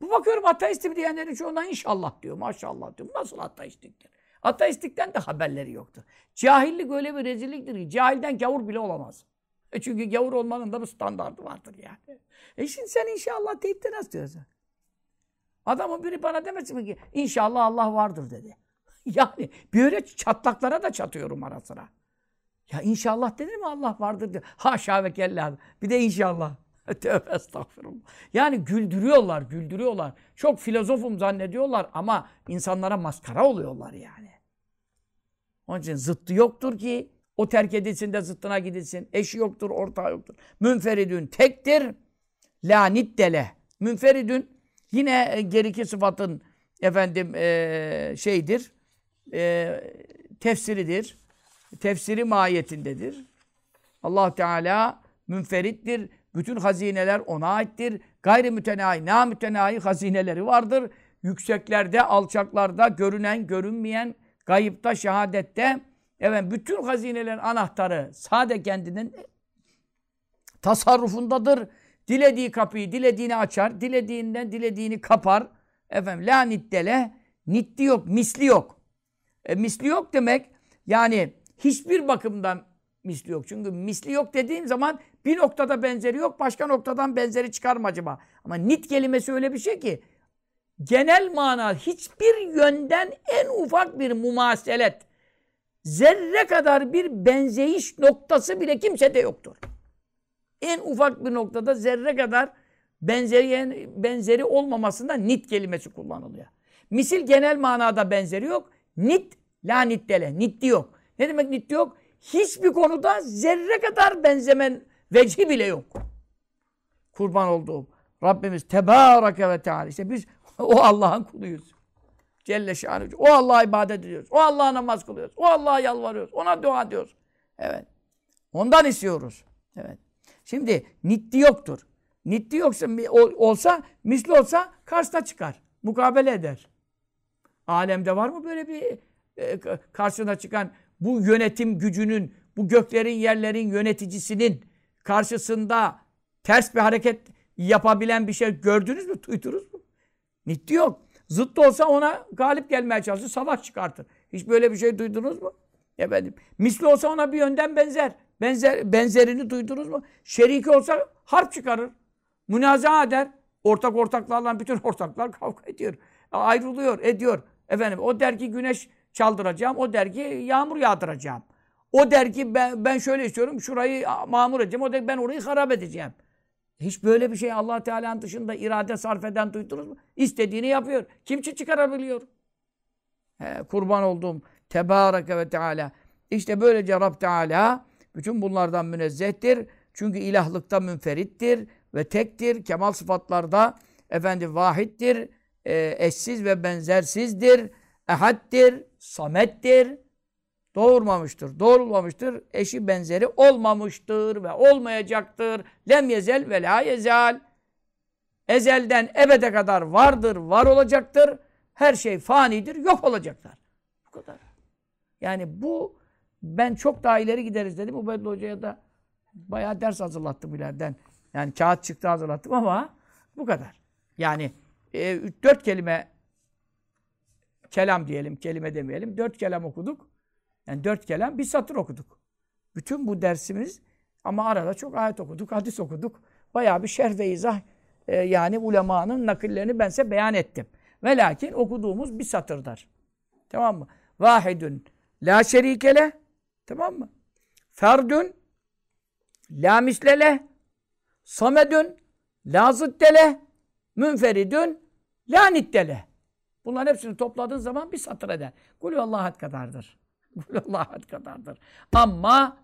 Bu bakıyorum ateistim diyenlerin çoğundan inşallah diyor, maşallah diyor. Nasıl ateistliktir? Ateistlikten de haberleri yoktur. Cahillik öyle bir rezilliktir ki cahilden gavur bile olamaz. E çünkü gavur olmanın da bir standardı vardır yani. E şimdi sen inşallah deyip de nasıl diyorsun? Adamın biri bana demesin mi ki inşallah Allah vardır dedi. yani böyle çatlaklara da çatıyorum ara sıra. Ya inşallah denir mi Allah vardır diyor. Haşa ve kella. Bir de inşallah. Tövbe estağfurullah. Yani güldürüyorlar, güldürüyorlar. Çok filozofum zannediyorlar ama insanlara maskara oluyorlar yani. Onun için zıttı yoktur ki o terk edilsin de zıttına gidilsin. Eşi yoktur, ortağı yoktur. Münferidün tektir. La niddele. Münferidün yine e, geriki sıfatın efendim e, şeydir. E, tefsiridir. Tefsiri mahiyetindedir. Allah Teala münferittir. Bütün hazineler ona aittir. Gayri mütenahi, na mütenahi hazineleri vardır. Yükseklerde, alçaklarda, görünen, görünmeyen, gayıpta, şehadette Evet, bütün hazinelerin anahtarı sade kendinin tasarrufundadır. Dilediği kapıyı dilediğini açar, dilediğinden dilediğini kapar. Efendim la niddele, niddi yok, misli yok. E, misli yok demek yani hiçbir bakımdan misli yok. Çünkü misli yok dediğim zaman bir noktada benzeri yok, başka noktadan benzeri çıkar mı acaba? Ama nit kelimesi öyle bir şey ki genel mana hiçbir yönden en ufak bir mumaselet, zerre kadar bir benzeyiş noktası bile kimsede yoktur. En ufak bir noktada zerre kadar benzeri, benzeri olmamasında nit kelimesi kullanılıyor. Misil genel manada benzeri yok. Nit, la nittele, nitli yok. Ne demek nitli yok? Hiçbir konuda zerre kadar benzemen vecihi bile yok. Kurban olduğum Rabbimiz Tebareke ve Teala. İşte biz o Allah'ın kuluyuz. Celle şanı. O Allah'a ibadet ediyoruz. O Allah'a namaz kılıyoruz. O Allah'a yalvarıyoruz. Ona dua ediyoruz. Evet. Ondan istiyoruz. Evet. Şimdi nitli yoktur. Nitli yoksa olsa, misli olsa karşısına çıkar. Mukabele eder. Alemde var mı böyle bir e, karşına çıkan bu yönetim gücünün, bu göklerin yerlerin yöneticisinin karşısında ters bir hareket yapabilen bir şey gördünüz mü? Duydunuz mu? Nitli yok. Zıt olsa ona galip gelmeye çalışır, savaş çıkartır. Hiç böyle bir şey duydunuz mu? Efendim, misli olsa ona bir yönden benzer. Benzer benzerini duydunuz mu? Şeriki olsa harp çıkarır. Münazaa eder. Ortak ortaklarla bütün ortaklar kavga ediyor. Ayrılıyor, ediyor. Efendim o der ki güneş çaldıracağım. O der ki yağmur yağdıracağım. O der ki ben, ben şöyle istiyorum. Şurayı mamur edeceğim. O der ki ben orayı harap edeceğim. Hiç böyle bir şey Allah Teala'nın dışında irade sarf eden duydunuz mu? İstediğini yapıyor. Kim çıkarabiliyor? He, kurban olduğum Tebareke ve Teala. İşte böylece Rab Teala bütün bunlardan münezzehtir. Çünkü ilahlıkta münferittir ve tektir. Kemal sıfatlarda efendi vahittir. E, eşsiz ve benzersizdir. Ehaddir, samettir. Doğurmamıştır, doğrulmamıştır. Eşi benzeri olmamıştır ve olmayacaktır. Lem yezel ve la yezel. Ezelden ebede kadar vardır, var olacaktır. Her şey fanidir, yok olacaklar. Bu kadar. Yani bu ben çok daha ileri gideriz dedim. Ubeydullah Hoca'ya da bayağı ders hazırlattım ileriden. Yani kağıt çıktı hazırlattım ama bu kadar. Yani e, dört kelime kelam diyelim, kelime demeyelim. Dört kelam okuduk. Yani dört kelam bir satır okuduk. Bütün bu dersimiz ama arada çok ayet okuduk, hadis okuduk. Bayağı bir şerh ve izah e, yani ulemanın nakillerini ben size beyan ettim. Ve lakin okuduğumuz bir satırdır. Tamam mı? Vahidun la şerikele tamam mı? Ferdün la mislele samedün la zıddele münferidün la niddele. Bunların hepsini topladığın zaman bir satır eder. Kulü Allah'at kadardır. Kulü Allah'at kadardır. Ama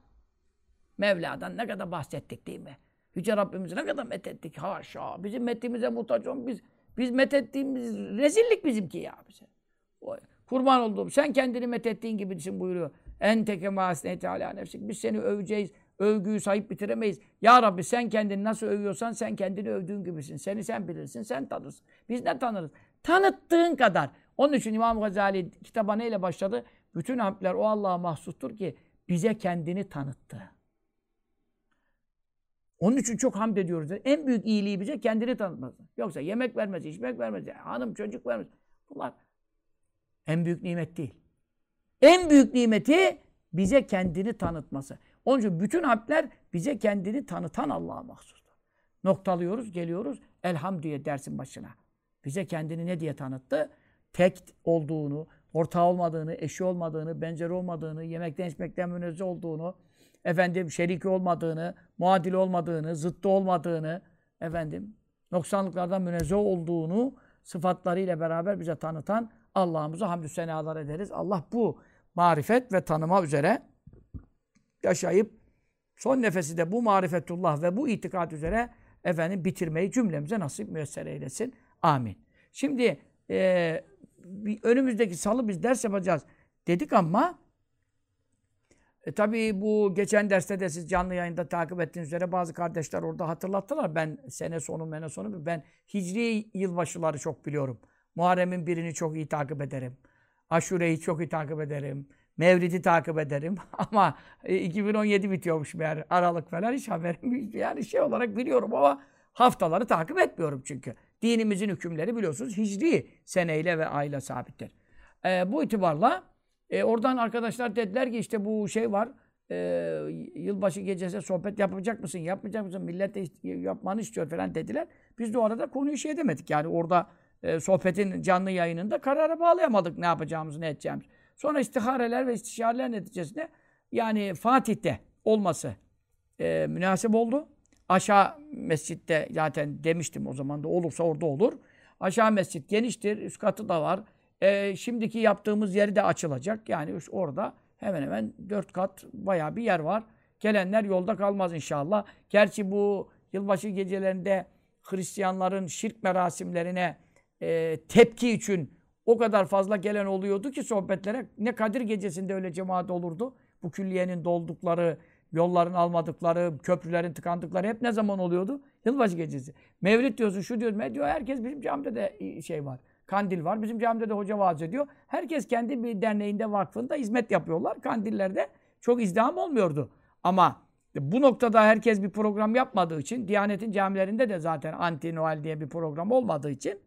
Mevla'dan ne kadar bahsettik değil mi? Yüce Rabbimizi ne kadar methettik. Haşa. Bizim metimize muhtaç olun. Biz, biz methettiğimiz rezillik bizimki ya bize. Kurban olduğum. Sen kendini methettiğin gibisin buyuruyor. En teke mahasneti ala nefsik. Biz seni öveceğiz. Övgüyü sayıp bitiremeyiz. Ya Rabbi sen kendini nasıl övüyorsan sen kendini övdüğün gibisin. Seni sen bilirsin, sen tanırsın. Biz ne tanırız? Tanıttığın kadar. Onun için İmam Gazali kitaba neyle başladı? Bütün hamdler o Allah'a mahsustur ki bize kendini tanıttı. Onun için çok hamd ediyoruz. En büyük iyiliği bize kendini tanıtması. Yoksa yemek vermez, içmek vermez, hanım çocuk vermez. Bunlar en büyük nimet değil. En büyük nimeti bize kendini tanıtması. Onun için bütün harfler bize kendini tanıtan Allah'a mahsustur. Noktalıyoruz, geliyoruz. Elham diye dersin başına. Bize kendini ne diye tanıttı? Tek olduğunu, ortağı olmadığını, eşi olmadığını, benzeri olmadığını, yemekten içmekten münezzeh olduğunu, efendim şeriki olmadığını, muadili olmadığını, zıttı olmadığını, efendim noksanlıklardan münezzeh olduğunu sıfatlarıyla beraber bize tanıtan Allah'ımıza hamdü senalar ederiz. Allah bu marifet ve tanıma üzere yaşayıp son nefesi de bu marifetullah ve bu itikat üzere efendim bitirmeyi cümlemize nasip müyesser eylesin. Amin. Şimdi e, önümüzdeki salı biz ders yapacağız dedik ama e, tabii bu geçen derste de siz canlı yayında takip ettiğiniz üzere bazı kardeşler orada hatırlattılar. Ben sene sonu mene sonu ben hicri yılbaşıları çok biliyorum. Muharrem'in birini çok iyi takip ederim. Aşure'yi çok iyi takip ederim. Mevlid'i takip ederim. Ama 2017 e, bitiyormuş meğer Aralık falan hiç haberim yok. Yani şey olarak biliyorum ama haftaları takip etmiyorum çünkü. Dinimizin hükümleri biliyorsunuz hicri seneyle ve ayla sabittir. E, bu itibarla e, oradan arkadaşlar dediler ki işte bu şey var. e, yılbaşı gecesi sohbet yapacak mısın, yapmayacak mısın, millet de yapmanı istiyor falan dediler. Biz de o arada konuyu şey demedik. Yani orada e, sohbetin canlı yayınında karara bağlayamadık ne yapacağımızı, ne edeceğimiz. Sonra istihareler ve istişareler neticesinde yani Fatih'te olması e, münasip oldu. Aşağı mescitte zaten demiştim o zaman da olursa orada olur. Aşağı mescit geniştir, üst katı da var. E, şimdiki yaptığımız yeri de açılacak. Yani orada hemen hemen dört kat bayağı bir yer var. Gelenler yolda kalmaz inşallah. Gerçi bu yılbaşı gecelerinde Hristiyanların şirk merasimlerine e, tepki için o kadar fazla gelen oluyordu ki sohbetlere. Ne Kadir gecesinde öyle cemaat olurdu. Bu külliyenin doldukları, yolların almadıkları, köprülerin tıkandıkları hep ne zaman oluyordu? Yılbaşı gecesi. Mevlid diyorsun, şu diyorsun, ne diyor? Herkes bizim camide de şey var. Kandil var. Bizim camide de hoca vaaz ediyor. Herkes kendi bir derneğinde, vakfında hizmet yapıyorlar. Kandillerde çok izdiham olmuyordu. Ama bu noktada herkes bir program yapmadığı için, Diyanet'in camilerinde de zaten anti Noel diye bir program olmadığı için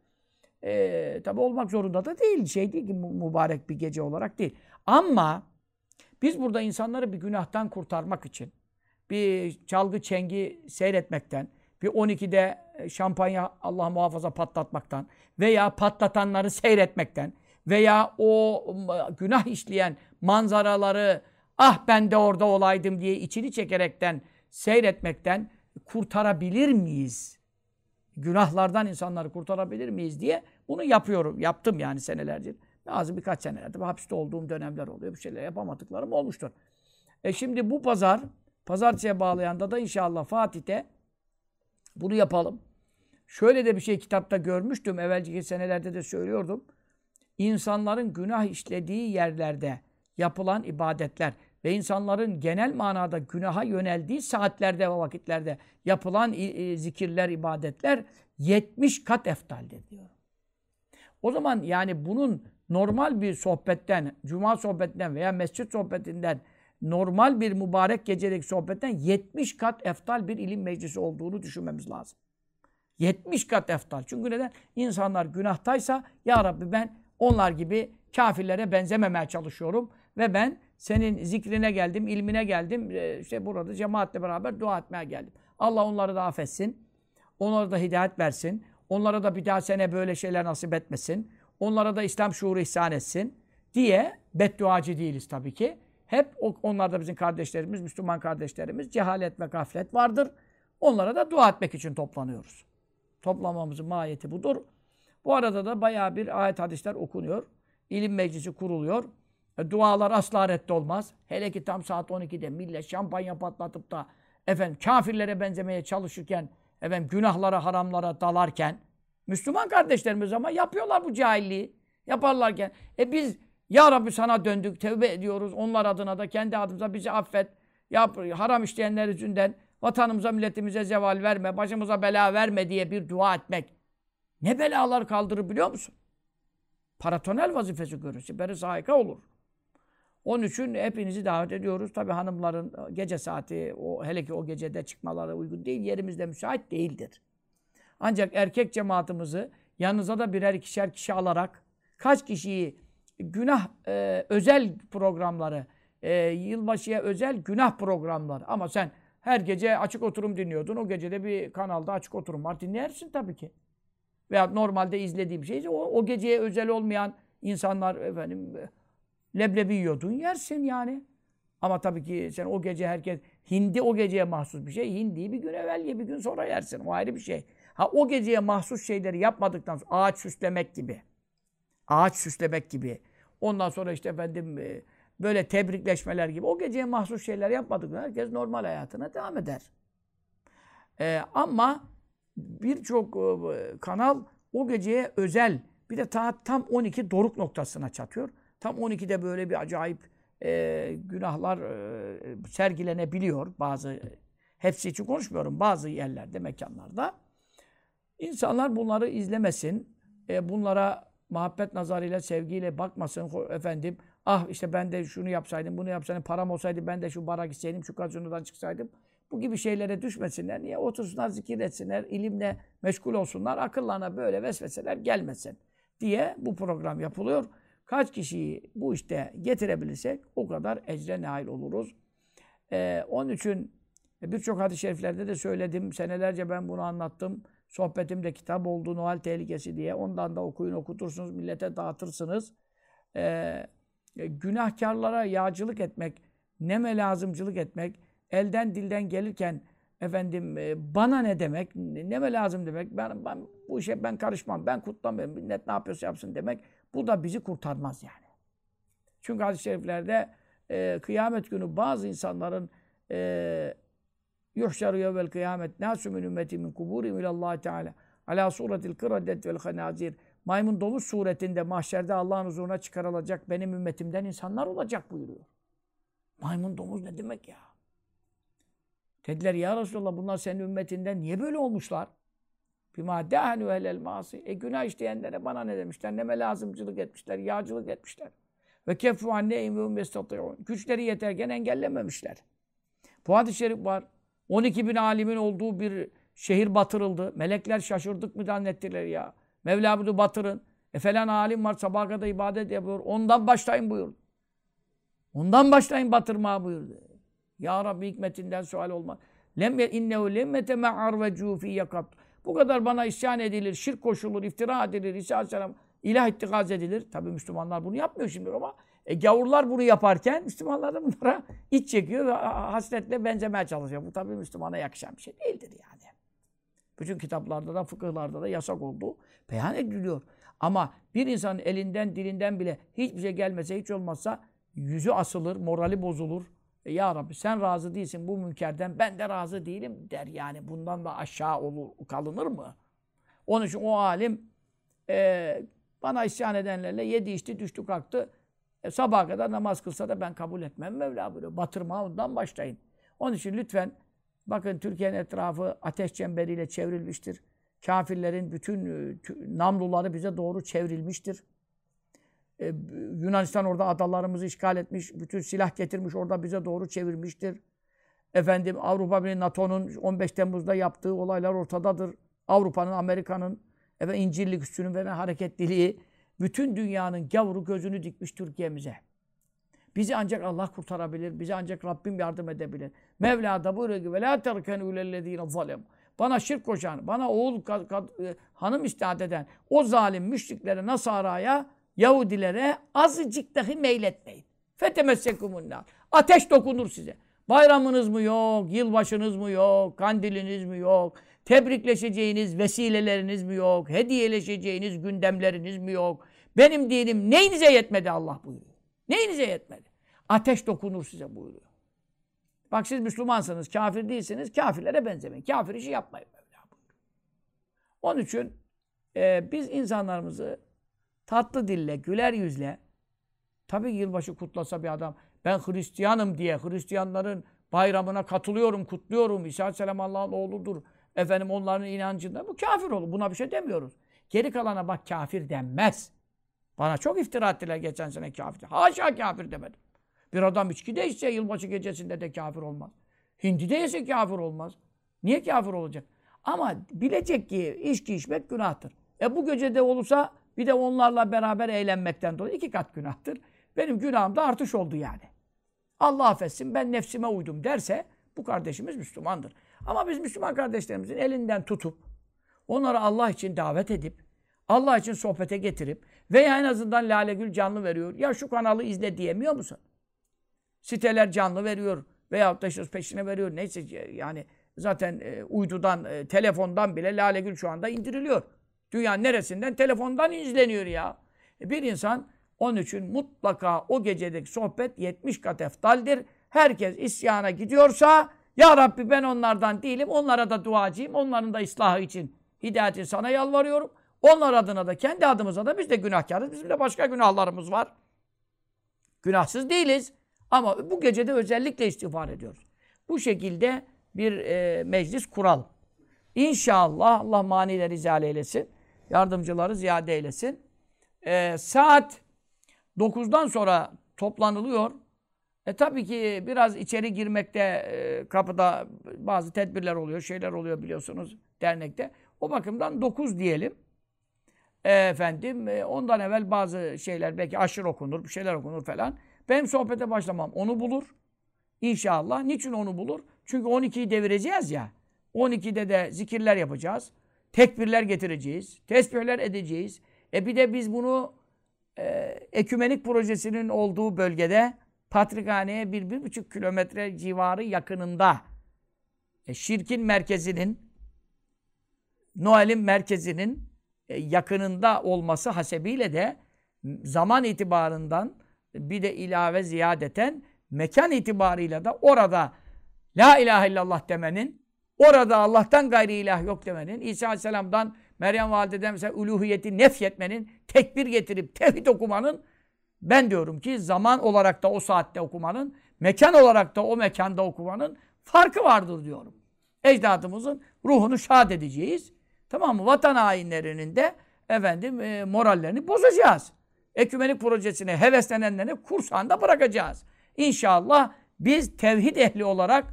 e, tabi olmak zorunda da değil. Şey değil ki mübarek bir gece olarak değil. Ama biz burada insanları bir günahtan kurtarmak için, bir çalgı çengi seyretmekten, bir 12'de şampanya Allah muhafaza patlatmaktan veya patlatanları seyretmekten veya o günah işleyen manzaraları ah ben de orada olaydım diye içini çekerekten seyretmekten kurtarabilir miyiz? Günahlardan insanları kurtarabilir miyiz diye bunu yapıyorum. Yaptım yani senelerdir. Bazı birkaç senelerde hapiste olduğum dönemler oluyor. Bir şeyler yapamadıklarım olmuştur. E şimdi bu pazar, pazartesiye bağlayanda da inşallah Fatih'te bunu yapalım. Şöyle de bir şey kitapta görmüştüm. Evvelki senelerde de söylüyordum. İnsanların günah işlediği yerlerde yapılan ibadetler ve insanların genel manada günaha yöneldiği saatlerde ve vakitlerde yapılan zikirler, ibadetler 70 kat eftaldir diyor. O zaman yani bunun normal bir sohbetten, cuma sohbetinden veya mescit sohbetinden normal bir mübarek gecedeki sohbetten 70 kat eftal bir ilim meclisi olduğunu düşünmemiz lazım. 70 kat eftal. Çünkü neden? İnsanlar günahtaysa ya Rabbi ben onlar gibi kafirlere benzememeye çalışıyorum ve ben senin zikrine geldim, ilmine geldim. E, işte burada cemaatle beraber dua etmeye geldim. Allah onları da affetsin. Onlara da hidayet versin. Onlara da bir daha sene böyle şeyler nasip etmesin. Onlara da İslam şuuru ihsan etsin diye bedduacı değiliz tabii ki. Hep onlar da bizim kardeşlerimiz, Müslüman kardeşlerimiz. Cehalet ve gaflet vardır. Onlara da dua etmek için toplanıyoruz. Toplamamızın mahiyeti budur. Bu arada da bayağı bir ayet hadisler okunuyor. İlim meclisi kuruluyor. E, dualar asla reddolmaz. Hele ki tam saat 12'de millet şampanya patlatıp da efendim kafirlere benzemeye çalışırken efendim günahlara, haramlara dalarken Müslüman kardeşlerimiz ama yapıyorlar bu cahilliği. Yaparlarken e biz ya Rabbi sana döndük, tevbe ediyoruz. Onlar adına da kendi adımıza bizi affet. Yap, haram işleyenler yüzünden vatanımıza, milletimize zeval verme, başımıza bela verme diye bir dua etmek. Ne belalar kaldırır biliyor musun? Paratonel vazifesi görürse, beri sahika olur. Onun için hepinizi davet ediyoruz. Tabi hanımların gece saati, o hele ki o gecede çıkmaları uygun değil. Yerimizde müsait değildir. Ancak erkek cemaatimizi yanınıza da birer ikişer kişi alarak kaç kişiyi günah e, özel programları, e, yılbaşıya özel günah programları. Ama sen her gece açık oturum dinliyordun. O gecede bir kanalda açık oturum var. Dinlersin tabii ki. Veya normalde izlediğim şey o, o geceye özel olmayan insanlar efendim leblebi yiyordun yersin yani. Ama tabii ki sen o gece herkes hindi o geceye mahsus bir şey. Hindiyi bir gün evvel ye bir gün sonra yersin. O ayrı bir şey. Ha o geceye mahsus şeyleri yapmadıktan sonra ağaç süslemek gibi. Ağaç süslemek gibi. Ondan sonra işte efendim e, böyle tebrikleşmeler gibi. O geceye mahsus şeyler yapmadıktan herkes normal hayatına devam eder. Ee, ama birçok e, kanal o geceye özel bir de ta, tam 12 doruk noktasına çatıyor. Tam 12'de böyle bir acayip e, günahlar e, sergilenebiliyor bazı hepsi için konuşmuyorum bazı yerlerde mekanlarda. İnsanlar bunları izlemesin. E, bunlara muhabbet nazarıyla, sevgiyle bakmasın. Efendim, ah işte ben de şunu yapsaydım, bunu yapsaydım, param olsaydı ben de şu bara gitseydim, şu gazinodan çıksaydım. Bu gibi şeylere düşmesinler. Niye? Otursunlar, zikir etsinler, ilimle meşgul olsunlar. Akıllarına böyle vesveseler gelmesin diye bu program yapılıyor. Kaç kişiyi bu işte getirebilirsek o kadar ecre nail oluruz. Ee, onun için birçok hadis-i şeriflerde de söyledim. Senelerce ben bunu anlattım. Sohbetimde kitap oldu Noel tehlikesi diye. Ondan da okuyun okutursunuz, millete dağıtırsınız. Ee, günahkarlara yağcılık etmek, neme lazımcılık etmek, elden dilden gelirken efendim e, bana ne demek, neme lazım demek, ben, ben bu işe ben karışmam, ben kutlamıyorum, millet ne yapıyorsa yapsın demek, bu da bizi kurtarmaz yani. Çünkü hadis-i şeriflerde e, kıyamet günü bazı insanların e, yuhşaru yevvel kıyamet nâsü min ümmeti min kuburim ilallahi teâlâ alâ suretil kıradet vel hanazir maymun domuz suretinde mahşerde Allah'ın huzuruna çıkarılacak benim ümmetimden insanlar olacak buyuruyor. Maymun domuz ne demek ya? Dediler ya Resulallah bunlar senin ümmetinden niye böyle olmuşlar? Bima dehenu ehlel masi. E günah işleyenlere bana ne demişler? Neme lazımcılık etmişler, yağcılık etmişler. Ve kefu anneyim ve. Güçleri yeterken engellememişler. Bu hadis-i şerif var. 12 bin alimin olduğu bir şehir batırıldı. Melekler şaşırdık mı zannettiler ya. Mevla bunu batırın. E falan alim var sabaha kadar ibadet yapıyor. Ondan başlayın buyurdu. Ondan başlayın batırmaya buyurdu. Ya Rabbi hikmetinden sual olmaz. Lem innehu lemmete me'ar ve cufi yakat. Bu kadar bana isyan edilir, şirk koşulur, iftira edilir, İsa Aleyhisselam ilah ittikaz edilir. Tabi Müslümanlar bunu yapmıyor şimdi ama e, gavurlar bunu yaparken Müslümanlar da bunlara iç çekiyor ve hasretle benzemeye çalışıyor. Bu tabi Müslümana yakışan bir şey değildir yani. Bütün kitaplarda da, fıkıhlarda da yasak olduğu beyan ediliyor. Ama bir insanın elinden, dilinden bile hiçbir şey gelmese, hiç olmazsa yüzü asılır, morali bozulur. E, ya Rabbi sen razı değilsin bu münkerden, ben de razı değilim der yani. Bundan da aşağı olur, kalınır mı? Onun için o alim e, bana isyan edenlerle yedi içti, düştü kalktı. E, sabaha kadar namaz kılsa da ben kabul etmem Mevla buyuruyor. Batırma ondan başlayın. Onun için lütfen bakın Türkiye'nin etrafı ateş çemberiyle çevrilmiştir. Kafirlerin bütün e, namluları bize doğru çevrilmiştir. Ee, Yunanistan orada adalarımızı işgal etmiş, bütün silah getirmiş, orada bize doğru çevirmiştir. Efendim Avrupa Birliği NATO'nun 15 Temmuz'da yaptığı olaylar ortadadır. Avrupa'nın, Amerika'nın efendim, İncillik üstünün veren hareketliliği bütün dünyanın gavuru gözünü dikmiş Türkiye'mize. Bizi ancak Allah kurtarabilir. Bizi ancak Rabbim yardım edebilir. Mevla da buyuruyor ki وَلَا تَرْكَنُوا اُلَى ظَلَمُ Bana şirk koşan, bana oğul, kad, kad, e, hanım istihat eden o zalim müşriklere, Nasara'ya Yahudilere azıcık dahi meyletmeyin. Fetemessekumunnar. Ateş dokunur size. Bayramınız mı yok, yılbaşınız mı yok, kandiliniz mi yok, tebrikleşeceğiniz vesileleriniz mi yok, hediyeleşeceğiniz gündemleriniz mi yok? benim dinim neyinize yetmedi Allah buyuruyor. Neyinize yetmedi? Ateş dokunur size buyuruyor. Bak siz Müslümansınız, kafir değilsiniz, kafirlere benzemeyin. Kafir işi yapmayın Mevla buyuruyor. Onun için e, biz insanlarımızı tatlı dille, güler yüzle. Tabii yılbaşı kutlasa bir adam, ben Hristiyanım diye, Hristiyanların bayramına katılıyorum, kutluyorum. İsa Aleyhisselam Allah'ın oğludur. Efendim onların inancında. Bu kafir olur. Buna bir şey demiyoruz. Geri kalana bak kafir denmez. Bana çok iftira ettiler geçen sene kafir. Haşa kafir demedim. Bir adam içki de içse yılbaşı gecesinde de kafir olmaz. Hindi de yese kafir olmaz. Niye kafir olacak? Ama bilecek ki içki içmek günahtır. E bu gecede olursa bir de onlarla beraber eğlenmekten dolayı iki kat günahtır. Benim günahımda artış oldu yani. Allah affetsin ben nefsime uydum derse bu kardeşimiz Müslümandır. Ama biz Müslüman kardeşlerimizin elinden tutup onları Allah için davet edip Allah için sohbete getirip veya en azından Lale Gül canlı veriyor. Ya şu kanalı izle diyemiyor musun? Siteler canlı veriyor veya da işte peşine veriyor. Neyse yani zaten e, uydudan, e, telefondan bile Lale Gül şu anda indiriliyor. Dünya neresinden? Telefondan izleniyor ya. E bir insan onun için mutlaka o gecedeki sohbet 70 kat eftaldir. Herkes isyana gidiyorsa ya Rabbi ben onlardan değilim. Onlara da duacıyım. Onların da ıslahı için hidayeti sana yalvarıyorum. Onlar adına da kendi adımıza da biz de günahkarız. Bizim de başka günahlarımız var. Günahsız değiliz. Ama bu gecede özellikle istiğfar ediyoruz. Bu şekilde bir e, meclis kuralım. İnşallah Allah manileri izale eylesin. Yardımcıları ziyade eylesin. E, saat 9'dan sonra toplanılıyor. E tabii ki biraz içeri girmekte e, kapıda bazı tedbirler oluyor, şeyler oluyor biliyorsunuz dernekte. O bakımdan 9 diyelim. Efendim e, ondan evvel bazı şeyler belki aşırı okunur, bir şeyler okunur falan. Benim sohbete başlamam onu bulur. İnşallah. Niçin onu bulur? Çünkü 12'yi devireceğiz ya. 12'de de zikirler yapacağız. Tekbirler getireceğiz. Tesbihler edeceğiz. E bir de biz bunu e, ekümenik projesinin olduğu bölgede Patrikhane'ye bir, bir buçuk kilometre civarı yakınında e, şirkin merkezinin Noel'in merkezinin yakınında olması hasebiyle de zaman itibarından bir de ilave ziyadeten mekan itibarıyla da orada La ilahe illallah demenin, orada Allah'tan gayri ilah yok demenin, İsa Aleyhisselam'dan Meryem Valideden mesela uluhiyeti nefyetmenin, tekbir getirip tevhid okumanın ben diyorum ki zaman olarak da o saatte okumanın, mekan olarak da o mekanda okumanın farkı vardır diyorum. Ecdadımızın ruhunu şad edeceğiz. Tamam mı? Vatan hainlerinin de efendim e, morallerini bozacağız. Ekümenik projesine heveslenenlerini kursağında bırakacağız. İnşallah biz tevhid ehli olarak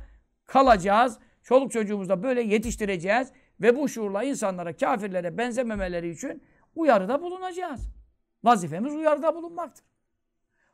kalacağız. Çoluk çocuğumuzu da böyle yetiştireceğiz. Ve bu şuurla insanlara, kafirlere benzememeleri için uyarıda bulunacağız. Vazifemiz uyarıda bulunmaktır.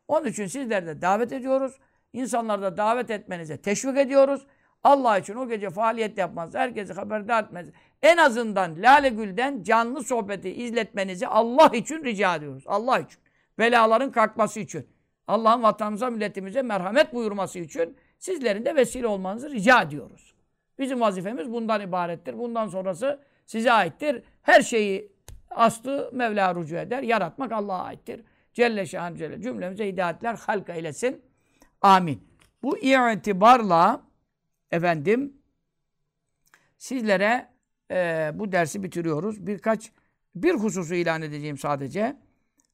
Onun için sizler de davet ediyoruz. İnsanları da davet etmenize teşvik ediyoruz. Allah için o gece faaliyet yapmanız, herkesi haberdar etmenizi, en azından Lale Gül'den canlı sohbeti izletmenizi Allah için rica ediyoruz. Allah için. Belaların kalkması için. Allah'ın vatanımıza, milletimize merhamet buyurması için sizlerin de vesile olmanızı rica ediyoruz. Bizim vazifemiz bundan ibarettir. Bundan sonrası size aittir. Her şeyi aslı Mevla rucu eder. Yaratmak Allah'a aittir. Celle şan celle cümlemize hidayetler halk eylesin. Amin. Bu itibarla efendim sizlere e, bu dersi bitiriyoruz. Birkaç bir hususu ilan edeceğim sadece.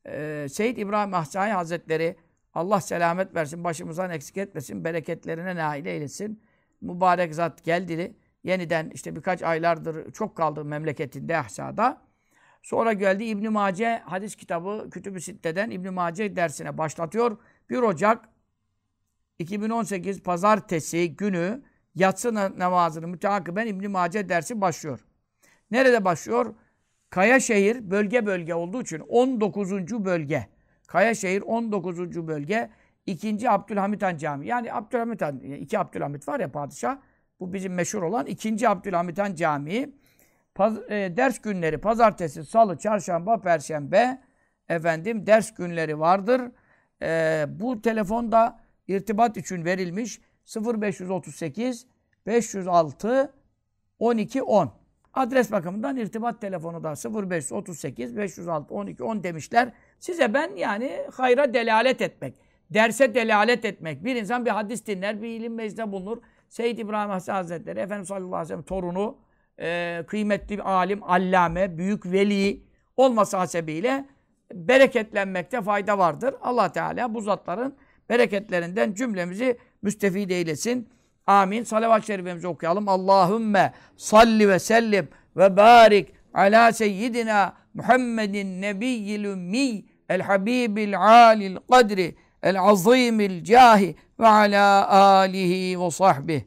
E, Seyyid İbrahim Ahsai Hazretleri Allah selamet versin, başımızdan eksik etmesin, bereketlerine nail eylesin. Mübarek zat geldi. Yeniden işte birkaç aylardır çok kaldı memleketinde Ahsa'da. Sonra geldi İbn Mace hadis kitabı Kütüb-i Sitte'den İbn Mace dersine başlatıyor. 1 Ocak 2018 pazartesi günü yatsı namazını müteakiben İbn Mace dersi başlıyor. Nerede başlıyor? Kayaşehir bölge bölge olduğu için 19. bölge. Kayaşehir 19. bölge 2. Abdülhamit Han Camii. Yani Abdülhamit Han, iki Abdülhamit var ya padişah. Bu bizim meşhur olan 2. Abdülhamit Han Camii. Paz, e, ders günleri pazartesi, salı, çarşamba, perşembe efendim ders günleri vardır. E, bu telefonda irtibat için verilmiş 0538 506 12 10. Adres bakımından irtibat telefonu da 0538 506 12 10 demişler. Size ben yani hayra delalet etmek, derse delalet etmek. Bir insan bir hadis dinler, bir ilim meclisinde bulunur. Seyyid İbrahim Hasan Hazretleri, Efendimiz sallallahu aleyhi ve sellem torunu, e, kıymetli bir alim, allame, büyük veli olması hasebiyle bereketlenmekte fayda vardır. Allah Teala bu zatların bereketlerinden cümlemizi müstefid eylesin. Amin. Salavat-ı şerifemizi okuyalım. Allahümme salli ve sellim ve barik ala seyyidina Muhammedin nebiyyil ümmi el habibil alil kadri el azimil cahi ve ala alihi ve sahbihi.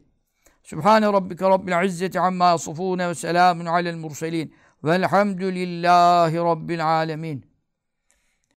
Sübhane rabbike rabbil izzeti amma yasifune ve selamun alel murselin velhamdülillahi rabbil alemin.